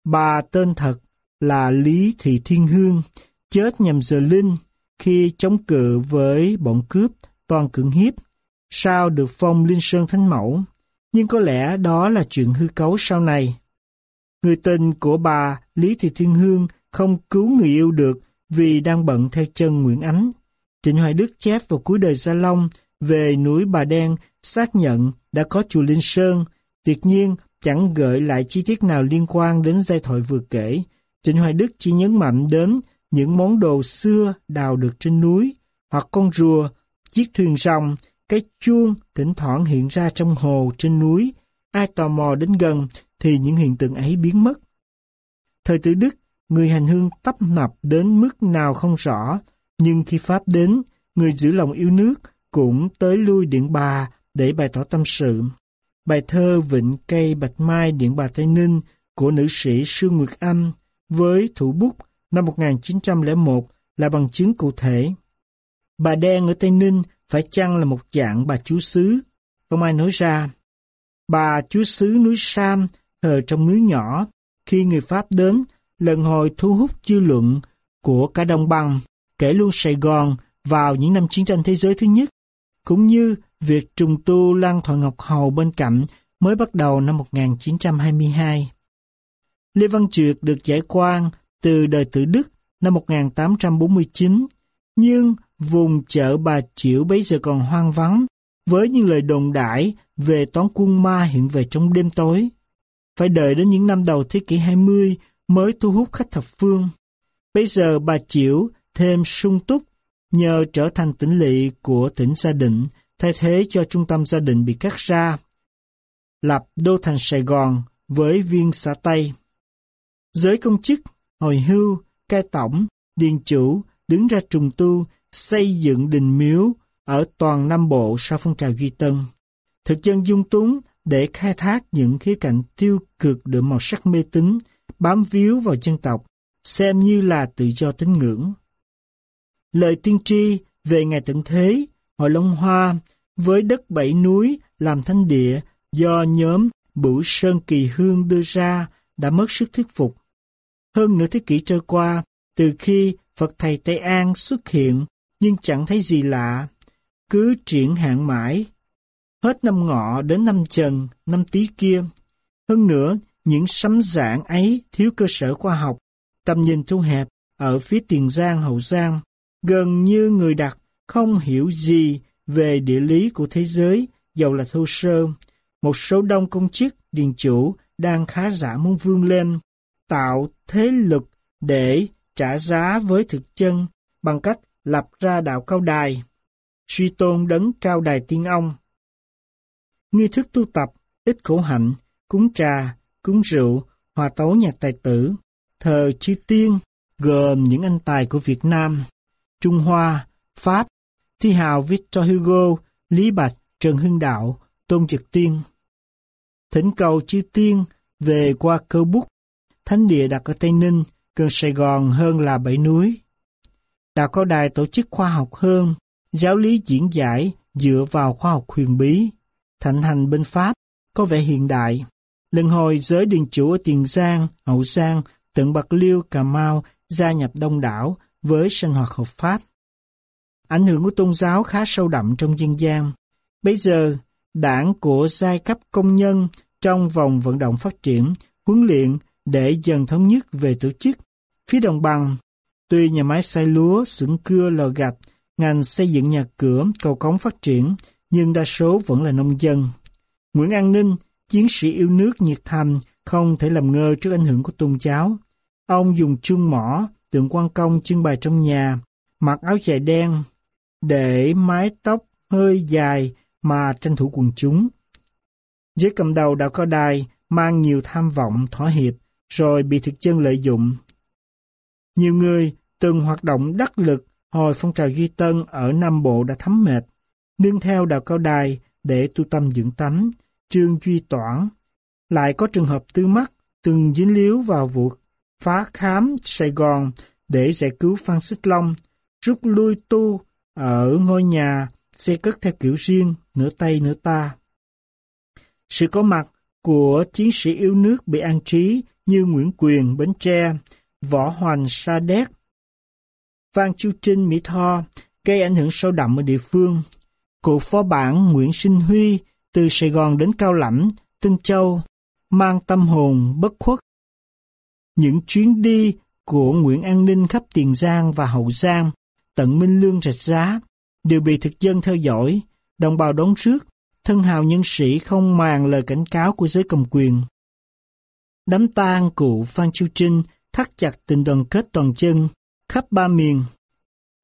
bà tên thật là Lý Thị Thiên Hương, chết nhằm giờ linh khi chống cự với bọn cướp toàn cưỡng hiếp, sao được phong Linh Sơn Thánh Mẫu, nhưng có lẽ đó là chuyện hư cấu sau này. Người tình của bà Lý Thị Thiên Hương không cứu người yêu được vì đang bận theo chân Nguyễn Ánh. Trịnh Hoài Đức chép vào cuối đời Gia Long về núi Bà Đen xác nhận đã có chùa Linh Sơn, tuyệt nhiên chẳng gợi lại chi tiết nào liên quan đến giai thoại vừa kể. Trịnh Hoài Đức chỉ nhấn mạnh đến những món đồ xưa đào được trên núi, hoặc con rùa, chiếc thuyền rồng, cái chuông thỉnh thoảng hiện ra trong hồ trên núi. Ai tò mò đến gần thì những hiện tượng ấy biến mất. Thời tử Đức, người hành hương tấp nập đến mức nào không rõ, nhưng khi Pháp đến, người giữ lòng yêu nước cũng tới lui Điện Bà để bày tỏ tâm sự. Bài thơ Vịnh Cây Bạch Mai Điện Bà Tây Ninh của nữ sĩ Sương Nguyệt Âm với thủ bút năm 1901 là bằng chứng cụ thể. Bà đen ở Tây Ninh phải chăng là một dạng bà chú xứ? Không ai nói ra. Bà chú xứ núi Sam thờ trong núi nhỏ, khi người Pháp đến, lần hồi thu hút dư luận của cả đồng bằng, kể luôn Sài Gòn vào những năm chiến tranh thế giới thứ nhất, cũng như việc trùng tu Lan Thoại Ngọc Hầu bên cạnh mới bắt đầu năm 1922. Lê Văn Truyệt được giải quan từ đời tử Đức năm 1849, nhưng vùng chợ Bà Chiểu bấy giờ còn hoang vắng, với những lời đồn đại về toán quân ma hiện về trong đêm tối. Phải đợi đến những năm đầu thế kỷ 20 mới thu hút khách thập phương. Bây giờ Bà Chiểu thêm sung túc nhờ trở thành tỉnh lỵ của tỉnh Gia Định, thay thế cho trung tâm gia đình bị cắt ra. Lập đô thành Sài Gòn với viên xã Tây. Giới công chức, hồi hưu, cai tổng, điền chủ đứng ra trùng tu, xây dựng đình miếu ở toàn Nam Bộ sau phong trào Duy Tân. Thực dân dung túng để khai thác những khía cạnh tiêu cực đượm màu sắc mê tín, bám víu vào dân tộc, xem như là tự do tín ngưỡng. Lời tiên tri về ngày tận thế, hội Long Hoa, với đất bảy núi làm thanh địa do nhóm Bửu Sơn Kỳ Hương đưa ra đã mất sức thuyết phục. Hơn nửa thế kỷ trôi qua, từ khi Phật Thầy Tây An xuất hiện, nhưng chẳng thấy gì lạ, cứ triển hạn mãi. Hết năm ngọ đến năm trần, năm tí kia. Hơn nữa, những sấm giảng ấy thiếu cơ sở khoa học, tầm nhìn thu hẹp ở phía Tiền Giang, Hậu Giang, gần như người đặt không hiểu gì về địa lý của thế giới, dầu là thô sơ. Một số đông công chức, điền chủ đang khá giả muốn vươn lên, tạo thế lực để trả giá với thực chân bằng cách lập ra đạo cao đài, suy tôn đấng cao đài tiên ông. Nghi thức tu tập, ít khổ hạnh, cúng trà, cúng rượu, hòa tấu nhạc tài tử, thờ chư tiên, gồm những anh tài của Việt Nam, Trung Hoa, Pháp, thi hào Victor Hugo, Lý Bạch, Trần Hưng Đạo, Tôn Trực Tiên. Thỉnh cầu chư tiên về qua cơ bút, thánh địa đặt ở Tây Ninh, gần Sài Gòn hơn là bảy núi. Đạo Cao Đài tổ chức khoa học hơn, giáo lý diễn giải dựa vào khoa học huyền bí, thạnh hành bên Pháp, có vẻ hiện đại. Lần hồi giới điền chủ ở Tiền Giang, Hậu Giang, tận Bạc Liêu, Cà Mau gia nhập đông đảo với sinh hoạt hợp pháp. Ảnh hưởng của tôn giáo khá sâu đậm trong dân gian. Bây giờ, đảng của giai cấp công nhân trong vòng vận động phát triển, huấn luyện để dần thống nhất về tổ chức. Phía đồng bằng, tuy nhà máy xay lúa, xưởng cưa, lò gạch, ngành xây dựng nhà cửa, cầu cống phát triển, nhưng đa số vẫn là nông dân. Nguyễn An Ninh, chiến sĩ yêu nước nhiệt thành, không thể làm ngơ trước ảnh hưởng của tôn giáo. Ông dùng chuông mỏ, tượng quan công trưng bày trong nhà, mặc áo dài đen, để mái tóc hơi dài mà tranh thủ quần chúng. Giới cầm đầu đạo cao đài mang nhiều tham vọng thỏa hiệp, rồi bị thực dân lợi dụng. Nhiều người từng hoạt động đắc lực hồi phong trào Duy Tân ở Nam Bộ đã thấm mệt, nương theo đạo cao đài để tu tâm dưỡng tánh, trương duy toản. Lại có trường hợp tư mắt từng dính líu vào vụ phá khám Sài Gòn để giải cứu Phan Xích Long, rút lui tu ở ngôi nhà xe cất theo kiểu riêng, nửa Tây nửa ta. Sự có mặt của chiến sĩ yêu nước bị an trí như Nguyễn Quyền, Bến Tre, Võ Hoành, Sa Đéc, Phan Chu Trinh, Mỹ Tho gây ảnh hưởng sâu đậm ở địa phương. Cụ phó bản Nguyễn Sinh Huy từ Sài Gòn đến Cao Lãnh, Tân Châu, mang tâm hồn bất khuất. Những chuyến đi của Nguyễn An Ninh khắp Tiền Giang và Hậu Giang tận minh lương rạch giá, đều bị thực dân theo dõi, đồng bào đón trước, thân hào nhân sĩ không màng lời cảnh cáo của giới cầm quyền. Đám tang cụ Phan Chu Trinh thắt chặt tình đoàn kết toàn chân, khắp ba miền.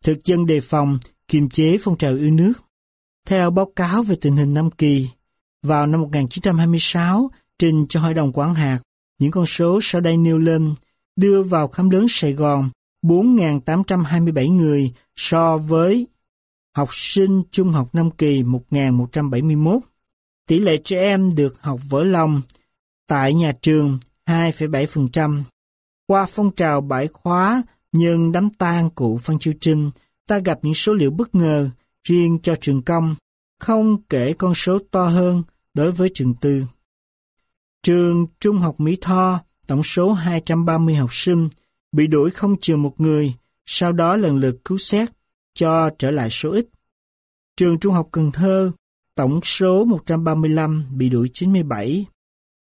Thực dân đề phòng, kiềm chế phong trào yêu nước. Theo báo cáo về tình hình Nam Kỳ, vào năm 1926, trình cho Hội đồng Quản hạt, những con số sau đây nêu lên, đưa vào khám lớn Sài Gòn 4.827 người so với học sinh trung học năm kỳ 1.171. Tỷ lệ trẻ em được học vỡ lòng tại nhà trường 2,7%. Qua phong trào bãi khóa nhưng đám tang cụ Phan Chiêu Trinh, ta gặp những số liệu bất ngờ riêng cho trường công, không kể con số to hơn đối với trường tư. Trường Trung học Mỹ Tho, tổng số 230 học sinh, bị đuổi không trừ một người, sau đó lần lượt cứu xét, cho trở lại số ít. Trường Trung học Cần Thơ, tổng số 135 bị đuổi 97.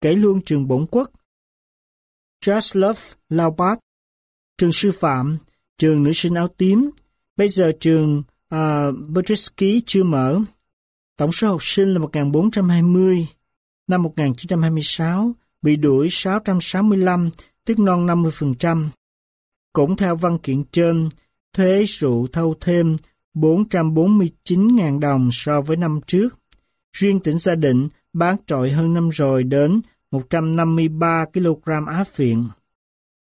Kể luôn trường Bổn Quốc, Jaslov Laubach, trường sư phạm, trường nữ sinh áo tím, bây giờ trường à, uh, Bertrisky chưa mở. Tổng số học sinh là 1420. Năm 1926, bị đuổi 665, tức non 50%. Cũng theo văn kiện trên, thuế rượu thâu thêm 449.000 đồng so với năm trước. Riêng tỉnh Gia Định bán trội hơn năm rồi đến 153 kg áp phiện.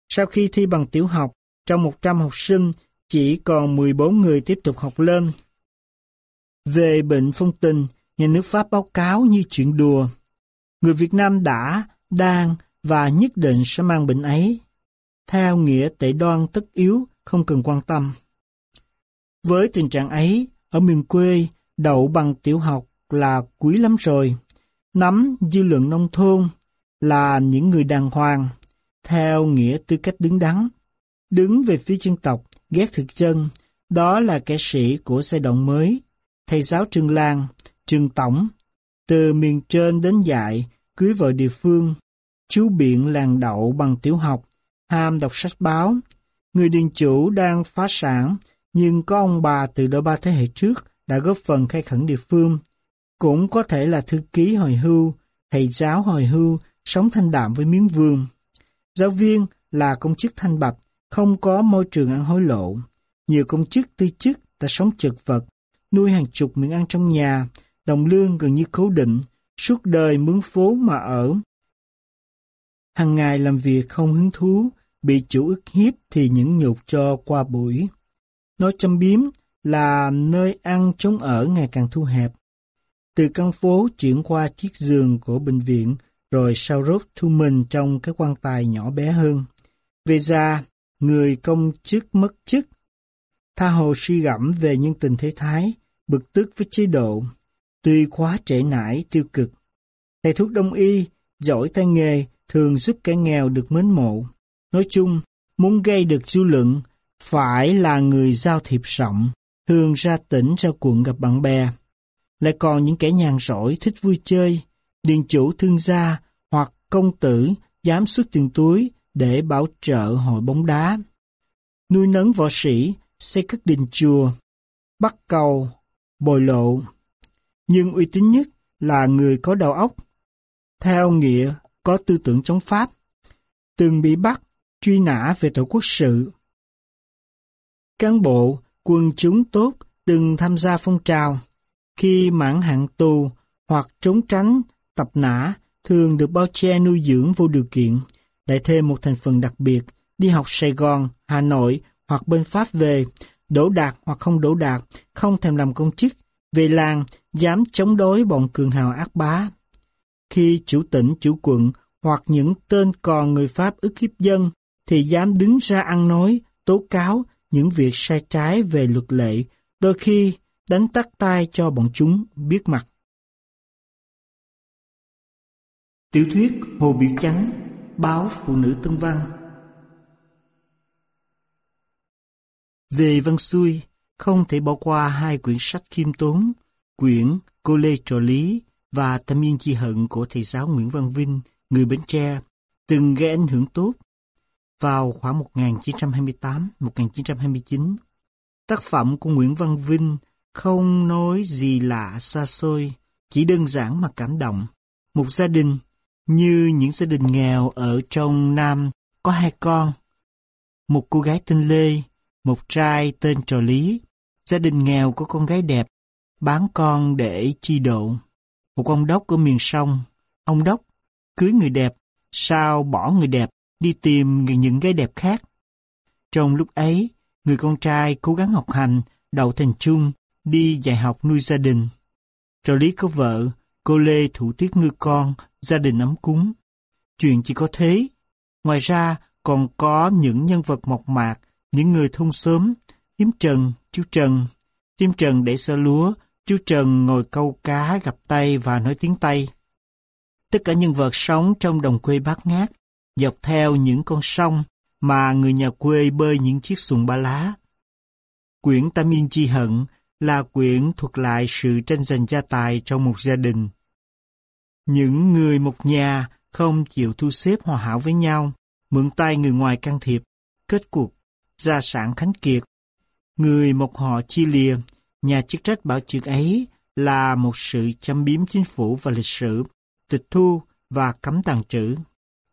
Sau khi thi bằng tiểu học, trong 100 học sinh, chỉ còn 14 người tiếp tục học lên. Về bệnh phong tình, nhà nước Pháp báo cáo như chuyện đùa. Người Việt Nam đã, đang và nhất định sẽ mang bệnh ấy. Theo nghĩa tệ đoan tất yếu, không cần quan tâm. Với tình trạng ấy, ở miền quê, đậu bằng tiểu học là quý lắm rồi. Nắm dư luận nông thôn là những người đàng hoàng, theo nghĩa tư cách đứng đắn. Đứng về phía dân tộc, ghét thực dân, đó là kẻ sĩ của giai đoạn mới. Thầy giáo Trương Lan, Trương Tổng, từ miền trên đến dạy, cưới vợ địa phương, chú biện làng đậu bằng tiểu học, ham đọc sách báo. Người điền chủ đang phá sản, nhưng có ông bà từ đôi ba thế hệ trước đã góp phần khai khẩn địa phương. Cũng có thể là thư ký hồi hưu, thầy giáo hồi hưu, sống thanh đạm với miếng vương. Giáo viên là công chức thanh bạch, không có môi trường ăn hối lộ. Nhiều công chức tư chức đã sống chật vật, nuôi hàng chục miệng ăn trong nhà, đồng lương gần như cố định, suốt đời mướn phố mà ở. Hàng ngày làm việc không hứng thú, bị chủ ức hiếp thì những nhục cho qua buổi. Nói châm biếm là nơi ăn chống ở ngày càng thu hẹp. Từ căn phố chuyển qua chiếc giường của bệnh viện, rồi sau rút thu mình trong cái quan tài nhỏ bé hơn. Về ra, người công chức mất chức. Tha hồ suy gẫm về nhân tình thế thái, bực tức với chế độ, tuy quá trễ nải tiêu cực. Thầy thuốc đông y, giỏi tay nghề, thường giúp kẻ nghèo được mến mộ. Nói chung, muốn gây được dư luận, phải là người giao thiệp rộng, thường ra tỉnh ra quận gặp bạn bè. Lại còn những kẻ nhàn rỗi thích vui chơi, điền chủ thương gia hoặc công tử dám xuất tiền túi để bảo trợ hội bóng đá. Nuôi nấng võ sĩ, xây các đình chùa, bắt cầu, bồi lộ. Nhưng uy tín nhất là người có đầu óc. Theo nghĩa có tư tưởng chống Pháp, từng bị bắt, truy nã về tội quốc sự. Cán bộ, quân chúng tốt từng tham gia phong trào. Khi mãn hạn tù hoặc trốn tránh, tập nã, thường được bao che nuôi dưỡng vô điều kiện, lại thêm một thành phần đặc biệt, đi học Sài Gòn, Hà Nội hoặc bên Pháp về, đổ đạt hoặc không đổ đạt, không thèm làm công chức, về làng, dám chống đối bọn cường hào ác bá. Khi chủ tỉnh, chủ quận hoặc những tên còn người Pháp ức hiếp dân, thì dám đứng ra ăn nói, tố cáo những việc sai trái về luật lệ, đôi khi đánh tắt tay cho bọn chúng biết mặt. Tiểu thuyết Hồ Biểu trắng báo Phụ nữ Tân Văn Về văn xuôi, không thể bỏ qua hai quyển sách khiêm tốn, quyển Cô Lê Trò Lý và Tâm Yên Chi Hận của thầy giáo Nguyễn Văn Vinh, người Bến Tre, từng gây ảnh hưởng tốt vào khoảng 1928-1929. Tác phẩm của Nguyễn Văn Vinh không nói gì lạ xa xôi, chỉ đơn giản mà cảm động. Một gia đình như những gia đình nghèo ở trong Nam có hai con. Một cô gái tên Lê, một trai tên Trò Lý. Gia đình nghèo có con gái đẹp, bán con để chi độ. Một ông đốc ở miền sông, ông đốc cưới người đẹp, sao bỏ người đẹp, đi tìm những gái đẹp khác. Trong lúc ấy, người con trai cố gắng học hành, đậu thành trung, đi dạy học nuôi gia đình. Trò Lý có vợ, cô Lê thủ tiết nuôi con, gia đình ấm cúng. Chuyện chỉ có thế. Ngoài ra, còn có những nhân vật mộc mạc, những người thôn xóm, tiêm Trần, chú Trần. tiêm Trần để sơ lúa, chú Trần ngồi câu cá gặp tay và nói tiếng Tây. Tất cả nhân vật sống trong đồng quê bát ngát, dọc theo những con sông mà người nhà quê bơi những chiếc xuồng ba lá. Quyển Tam Yên Chi Hận là quyển thuật lại sự tranh giành gia tài trong một gia đình. Những người một nhà không chịu thu xếp hòa hảo với nhau, mượn tay người ngoài can thiệp, kết cuộc, gia sản khánh kiệt. Người một họ chia lìa, nhà chức trách bảo chuyện ấy là một sự châm biếm chính phủ và lịch sử, tịch thu và cấm tàn trữ.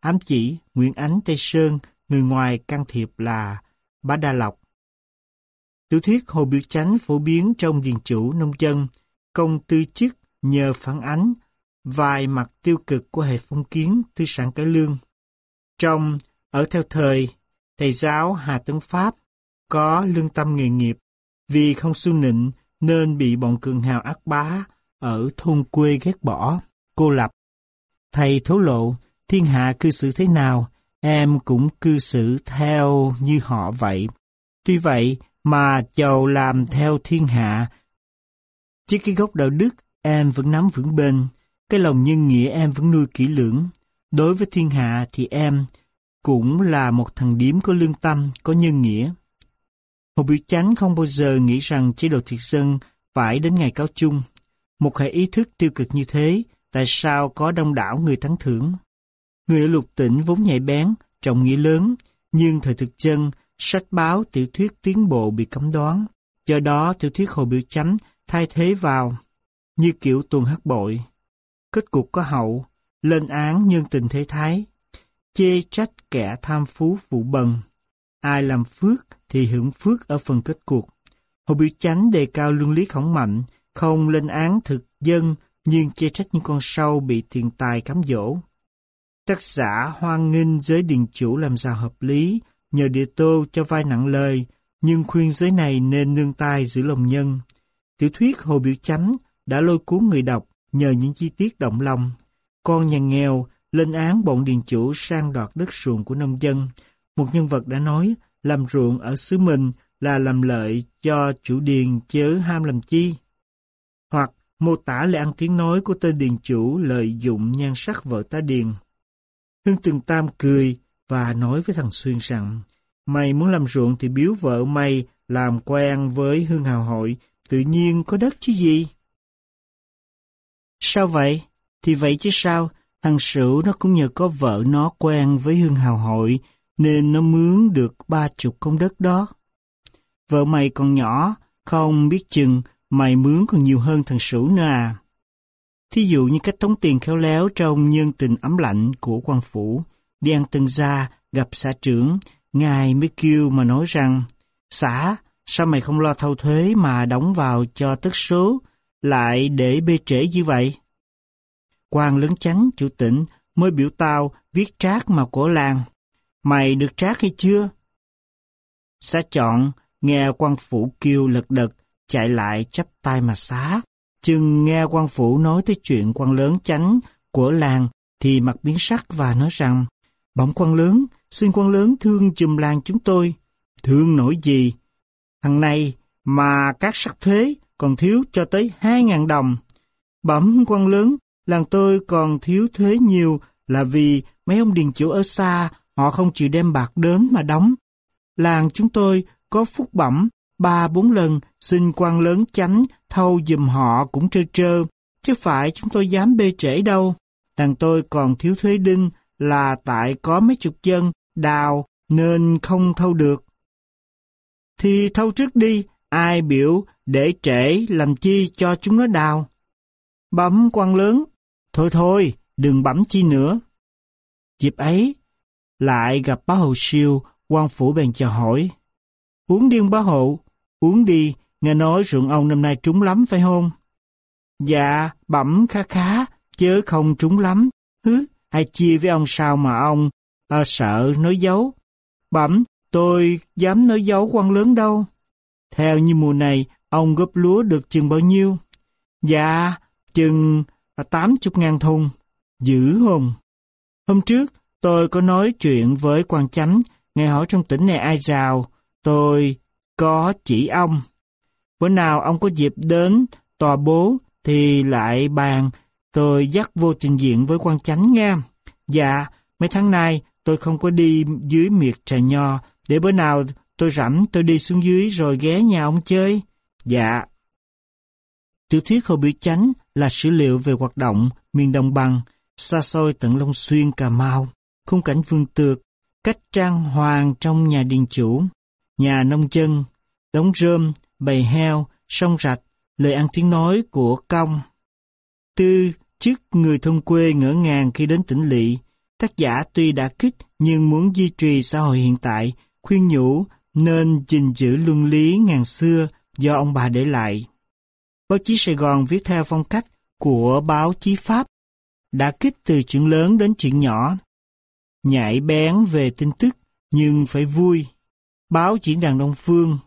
Ám chỉ Nguyễn Ánh Tây Sơn, người ngoài can thiệp là Bá Đa Lộc. Tiểu thuyết Hồ Biểu Chánh phổ biến trong điền chủ nông dân, công tư chức nhờ phản ánh vài mặt tiêu cực của hệ phong kiến tư sản cải lương. Trong Ở theo thời, thầy giáo Hà Tấn Pháp có lương tâm nghề nghiệp, vì không su nịnh nên bị bọn cường hào ác bá ở thôn quê ghét bỏ, cô lập. Thầy thố lộ, thiên hạ cư xử thế nào, em cũng cư xử theo như họ vậy. Tuy vậy mà giàu làm theo thiên hạ, chứ cái gốc đạo đức em vẫn nắm vững bên, cái lòng nhân nghĩa em vẫn nuôi kỹ lưỡng. Đối với thiên hạ thì em cũng là một thằng điếm có lương tâm, có nhân nghĩa. Hồ Biểu Chánh không bao giờ nghĩ rằng chế độ thiệt dân phải đến ngày cáo chung. Một hệ ý thức tiêu cực như thế, tại sao có đông đảo người thắng thưởng? Người ở lục tỉnh vốn nhạy bén, trọng nghĩa lớn, nhưng thời thực chân, sách báo, tiểu thuyết tiến bộ bị cấm đoán. Do đó, tiểu thuyết Hồ Biểu Chánh thay thế vào, như kiểu tuần hắc bội. Kết cục có hậu, lên án nhân tình thế thái, chê trách kẻ tham phú phụ bần. Ai làm phước thì hưởng phước ở phần kết cuộc. Hồ Biểu Chánh đề cao lương lý khổng mạnh, không lên án thực dân nhưng chê trách những con sâu bị tiền tài cám dỗ. Tác giả hoan nghênh giới điền chủ làm giàu hợp lý, nhờ địa tô cho vai nặng lời, nhưng khuyên giới này nên nương tay giữ lòng nhân. Tiểu thuyết Hồ Biểu Chánh đã lôi cuốn người đọc nhờ những chi tiết động lòng. Con nhà nghèo lên án bọn điền chủ sang đoạt đất ruộng của nông dân. Một nhân vật đã nói làm ruộng ở xứ mình là làm lợi cho chủ điền chớ ham làm chi. Hoặc mô tả lại ăn tiếng nói của tên điền chủ lợi dụng nhan sắc vợ ta điền. Hương Tường Tam cười và nói với thằng Xuyên rằng Mày muốn làm ruộng thì biếu vợ mày làm quen với Hương Hào Hội, tự nhiên có đất chứ gì. Sao vậy? Thì vậy chứ sao, thằng Sửu nó cũng nhờ có vợ nó quen với Hương Hào Hội, nên nó mướn được ba chục công đất đó. Vợ mày còn nhỏ, không biết chừng mày mướn còn nhiều hơn thằng Sửu nữa à. Thí dụ như cách tống tiền khéo léo trong nhân tình ấm lạnh của quan phủ, đi ăn tân gia, gặp xã trưởng, ngài mới kêu mà nói rằng, xã, sao mày không lo thâu thuế mà đóng vào cho tất số, lại để bê trễ như vậy? quan lớn chánh chủ tỉnh mới biểu tao viết trác mà của làng. Mày được trác hay chưa? Xã chọn, nghe quan phủ kêu lật đật, chạy lại chắp tay mà xá. Chừng nghe quan phủ nói tới chuyện quan lớn chánh của làng thì mặt biến sắc và nói rằng Bỗng quan lớn, xin quan lớn thương chùm làng chúng tôi. Thương nổi gì? Thằng này mà các sắc thuế còn thiếu cho tới hai ngàn đồng. Bẩm quan lớn, làng tôi còn thiếu thuế nhiều là vì mấy ông điền chủ ở xa họ không chịu đem bạc đến mà đóng. Làng chúng tôi có phúc bẩm ba bốn lần xin quan lớn chánh thâu dùm họ cũng trơ trơ, chứ phải chúng tôi dám bê trễ đâu. Làng tôi còn thiếu thuế đinh là tại có mấy chục dân đào nên không thâu được. Thì thâu trước đi, ai biểu để trễ làm chi cho chúng nó đào. Bấm quan lớn, thôi thôi, đừng bấm chi nữa. Dịp ấy, lại gặp bá hậu siêu, quan phủ bèn chào hỏi. Uống điên bá hậu, uống đi, nghe nói ruộng ông năm nay trúng lắm phải không? Dạ, bẩm khá khá, chớ không trúng lắm. Hứ, ai chia với ông sao mà ông à, sợ nói dấu. Bẩm, tôi dám nói dấu quan lớn đâu. Theo như mùa này, ông góp lúa được chừng bao nhiêu? Dạ, chừng à, tám chục ngàn thùng. Dữ không? Hôm trước, tôi có nói chuyện với quan chánh, nghe hỏi trong tỉnh này ai rào, tôi có chỉ ông. Bữa nào ông có dịp đến tòa bố thì lại bàn tôi dắt vô trình diện với quan chánh nha. Dạ, mấy tháng nay tôi không có đi dưới miệt trà nho, để bữa nào tôi rảnh tôi đi xuống dưới rồi ghé nhà ông chơi. Dạ. Tiểu thuyết Hồ Biểu Chánh là sử liệu về hoạt động miền đồng bằng, xa xôi tận Long Xuyên, Cà Mau, khung cảnh vương tược, cách trang hoàng trong nhà điền chủ, nhà nông dân, đống rơm, bầy heo, sông rạch, lời ăn tiếng nói của công. Tư, chức người thôn quê ngỡ ngàng khi đến tỉnh lỵ, tác giả tuy đã kích nhưng muốn duy trì xã hội hiện tại, khuyên nhủ nên gìn giữ luân lý ngàn xưa do ông bà để lại. Báo chí Sài Gòn viết theo phong cách của báo chí Pháp, đã kích từ chuyện lớn đến chuyện nhỏ, nhảy bén về tin tức nhưng phải vui. Báo Diễn đàn Đông Phương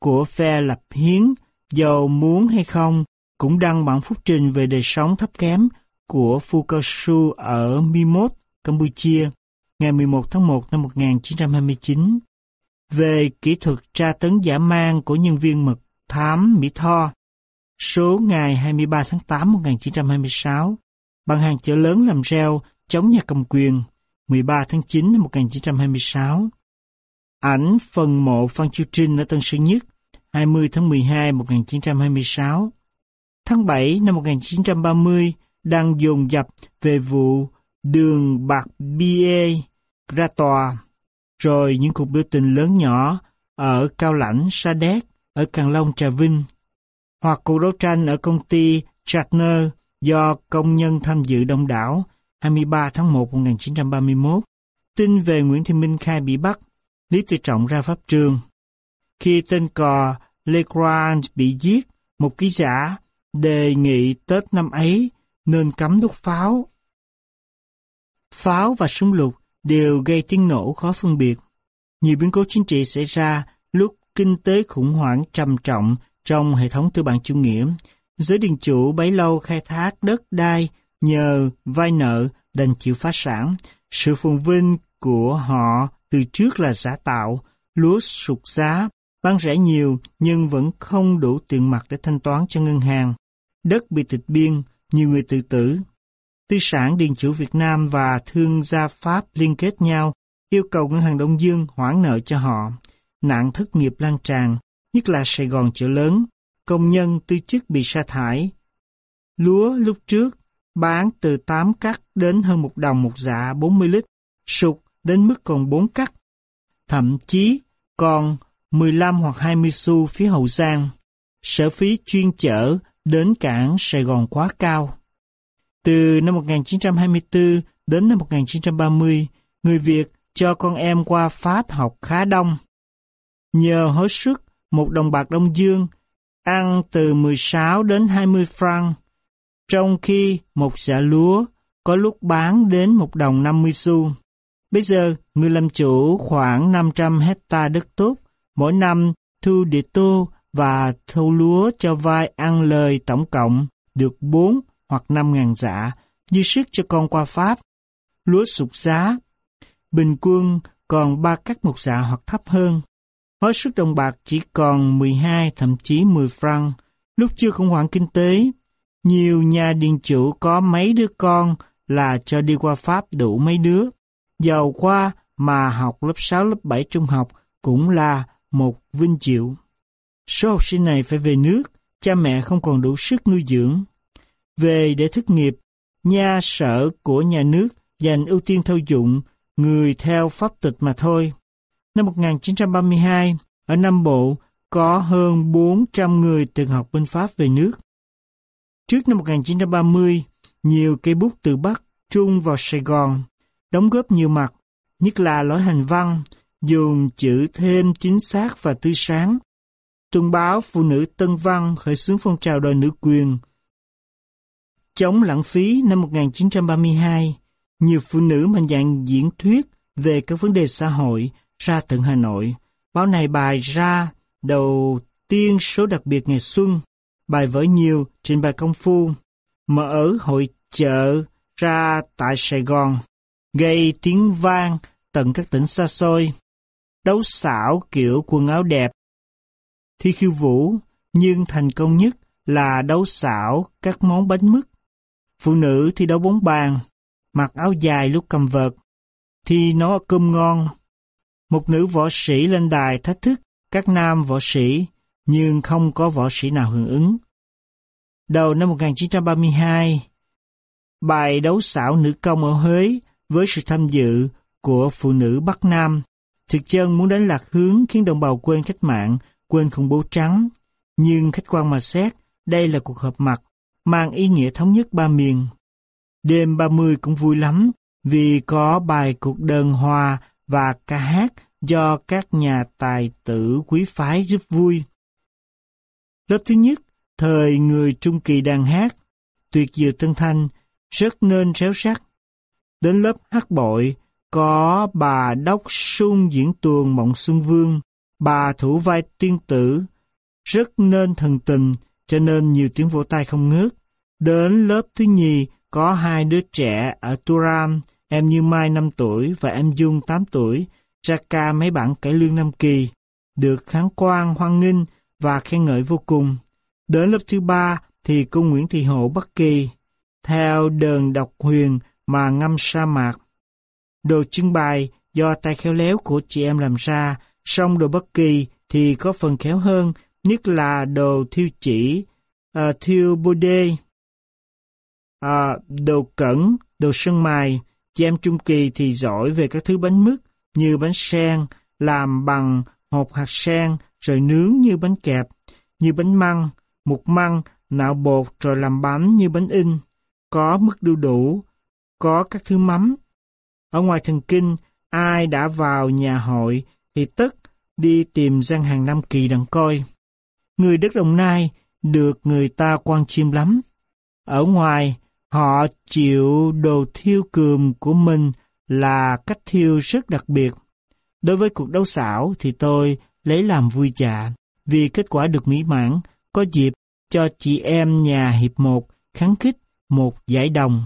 của phe lập hiến, giàu muốn hay không, cũng đăng bản phúc trình về đời sống thấp kém của Phu Cao Su ở Campuchia, ngày 11 tháng 1 năm 1929, về kỹ thuật tra tấn giả mang của nhân viên mật thám Mỹ Tho, số ngày 23 tháng 8 1926, bằng hàng chợ lớn làm reo chống nhà cầm quyền, 13 tháng 9 năm 1926. Ảnh phần mộ Phan Chiêu Trinh ở Tân Sơn Nhất, 20 tháng 12 1926. Tháng 7 năm 1930, đang dồn dập về vụ đường bạc Bia ra tòa, rồi những cuộc biểu tình lớn nhỏ ở Cao Lãnh, Sa Đéc, ở Càng Long, Trà Vinh, hoặc cuộc đấu tranh ở công ty Chatner do công nhân tham dự đông đảo 23 tháng 1 1931. Tin về Nguyễn Thị Minh Khai bị bắt, Lý Tự Trọng ra pháp trường. Khi tên cò Legrand bị giết, một ký giả đề nghị Tết năm ấy nên cấm đốt pháo. Pháo và súng lục đều gây tiếng nổ khó phân biệt. Nhiều biến cố chính trị xảy ra lúc kinh tế khủng hoảng trầm trọng trong hệ thống tư bản chủ nghĩa. Giới điền chủ bấy lâu khai thác đất đai nhờ vay nợ đành chịu phá sản. Sự phồn vinh của họ từ trước là giả tạo, lúa sụt giá, bán rẻ nhiều nhưng vẫn không đủ tiền mặt để thanh toán cho ngân hàng. Đất bị tịch biên, nhiều người tự tử. Tư sản điện chủ Việt Nam và thương gia Pháp liên kết nhau, yêu cầu ngân hàng Đông Dương hoãn nợ cho họ. Nạn thất nghiệp lan tràn, nhất là Sài Gòn chợ lớn, công nhân tư chức bị sa thải. Lúa lúc trước bán từ 8 cắt đến hơn một đồng một dạ 40 lít, sụt đến mức còn 4 cắt. Thậm chí còn 15 hoặc 20 xu phía Hậu Giang. Sở phí chuyên chở đến cảng Sài Gòn quá cao. Từ năm 1924 đến năm 1930, người Việt cho con em qua Pháp học khá đông. Nhờ hối suất, một đồng bạc Đông Dương ăn từ 16 đến 20 franc, trong khi một dạ lúa có lúc bán đến một đồng 50 xu. Bây giờ, người làm chủ khoảng 500 hecta đất tốt, mỗi năm thu địa tô và thu lúa cho vai ăn lời tổng cộng được 4 hoặc năm ngàn dạ, dư sức cho con qua Pháp. Lúa sụt giá, bình quân còn ba cắt một dạ hoặc thấp hơn. Hối suất đồng bạc chỉ còn 12 thậm chí 10 franc. Lúc chưa khủng hoảng kinh tế, nhiều nhà điền chủ có mấy đứa con là cho đi qua Pháp đủ mấy đứa. Giàu qua mà học lớp 6, lớp 7 trung học cũng là một vinh diệu. Số học sinh này phải về nước, cha mẹ không còn đủ sức nuôi dưỡng. Về để thất nghiệp, nhà sở của nhà nước dành ưu tiên thâu dụng người theo pháp tịch mà thôi. Năm 1932, ở Nam Bộ có hơn 400 người từng học bên Pháp về nước. Trước năm 1930, nhiều cây bút từ Bắc, Trung vào Sài Gòn, đóng góp nhiều mặt, nhất là lối hành văn, dùng chữ thêm chính xác và tươi sáng. Tuần báo Phụ nữ Tân Văn khởi xướng phong trào đòi nữ quyền. Chống lãng phí năm 1932, nhiều phụ nữ mạnh dạn diễn thuyết về các vấn đề xã hội ra tận Hà Nội. Báo này bài ra đầu tiên số đặc biệt ngày xuân, bài vở nhiều trình bày công phu, mở ở hội chợ ra tại Sài Gòn, gây tiếng vang tận các tỉnh xa xôi. Đấu xảo kiểu quần áo đẹp, thi khiêu vũ, nhưng thành công nhất là đấu xảo các món bánh mứt. Phụ nữ thi đấu bóng bàn, mặc áo dài lúc cầm vợt, thi nấu cơm ngon. Một nữ võ sĩ lên đài thách thức các nam võ sĩ, nhưng không có võ sĩ nào hưởng ứng. Đầu năm 1932, bài đấu xảo nữ công ở Huế với sự tham dự của phụ nữ Bắc Nam, thực chân muốn đánh lạc hướng khiến đồng bào quên cách mạng, quên khủng bố trắng. Nhưng khách quan mà xét, đây là cuộc họp mặt, mang ý nghĩa thống nhất ba miền. Đêm 30 cũng vui lắm, vì có bài cuộc đơn hòa và ca hát do các nhà tài tử quý phái giúp vui. Lớp thứ nhất, thời người Trung Kỳ đàn hát, tuyệt diệu tân thanh, rất nên réo sắc. Đến lớp hát bội, có bà Đốc Sung diễn tuồng Mộng Xuân Vương, bà thủ vai tiên tử, rất nên thần tình, cho nên nhiều tiếng vỗ tay không ngớt. Đến lớp thứ nhì, có hai đứa trẻ ở Turan, em Như Mai 5 tuổi và em Dung 8 tuổi, ra ca mấy bản cải lương Nam Kỳ, được kháng quan hoan nghênh và khen ngợi vô cùng. Đến lớp thứ ba thì cô Nguyễn Thị Hộ Bắc Kỳ, theo đờn độc huyền mà ngâm sa mạc. Đồ trưng bày do tay khéo léo của chị em làm ra, song đồ Bắc Kỳ thì có phần khéo hơn, nhất là đồ thiêu chỉ, uh, thiêu bô đê, uh, đồ cẩn, đồ sân mài. Chị em Trung Kỳ thì giỏi về các thứ bánh mứt, như bánh sen, làm bằng hộp hạt sen rồi nướng như bánh kẹp, như bánh măng, mục măng, nạo bột rồi làm bánh như bánh in, có mức đu đủ, có các thứ mắm. Ở ngoài thần kinh, ai đã vào nhà hội thì tất đi tìm gian hàng Nam Kỳ đằng coi. Người đất Đồng Nai được người ta quan chiêm lắm. Ở ngoài, họ chịu đồ thiêu cườm của mình là cách thiêu rất đặc biệt. Đối với cuộc đấu xảo thì tôi lấy làm vui chạ, vì kết quả được mỹ mãn, có dịp cho chị em nhà hiệp một kháng khích một giải đồng.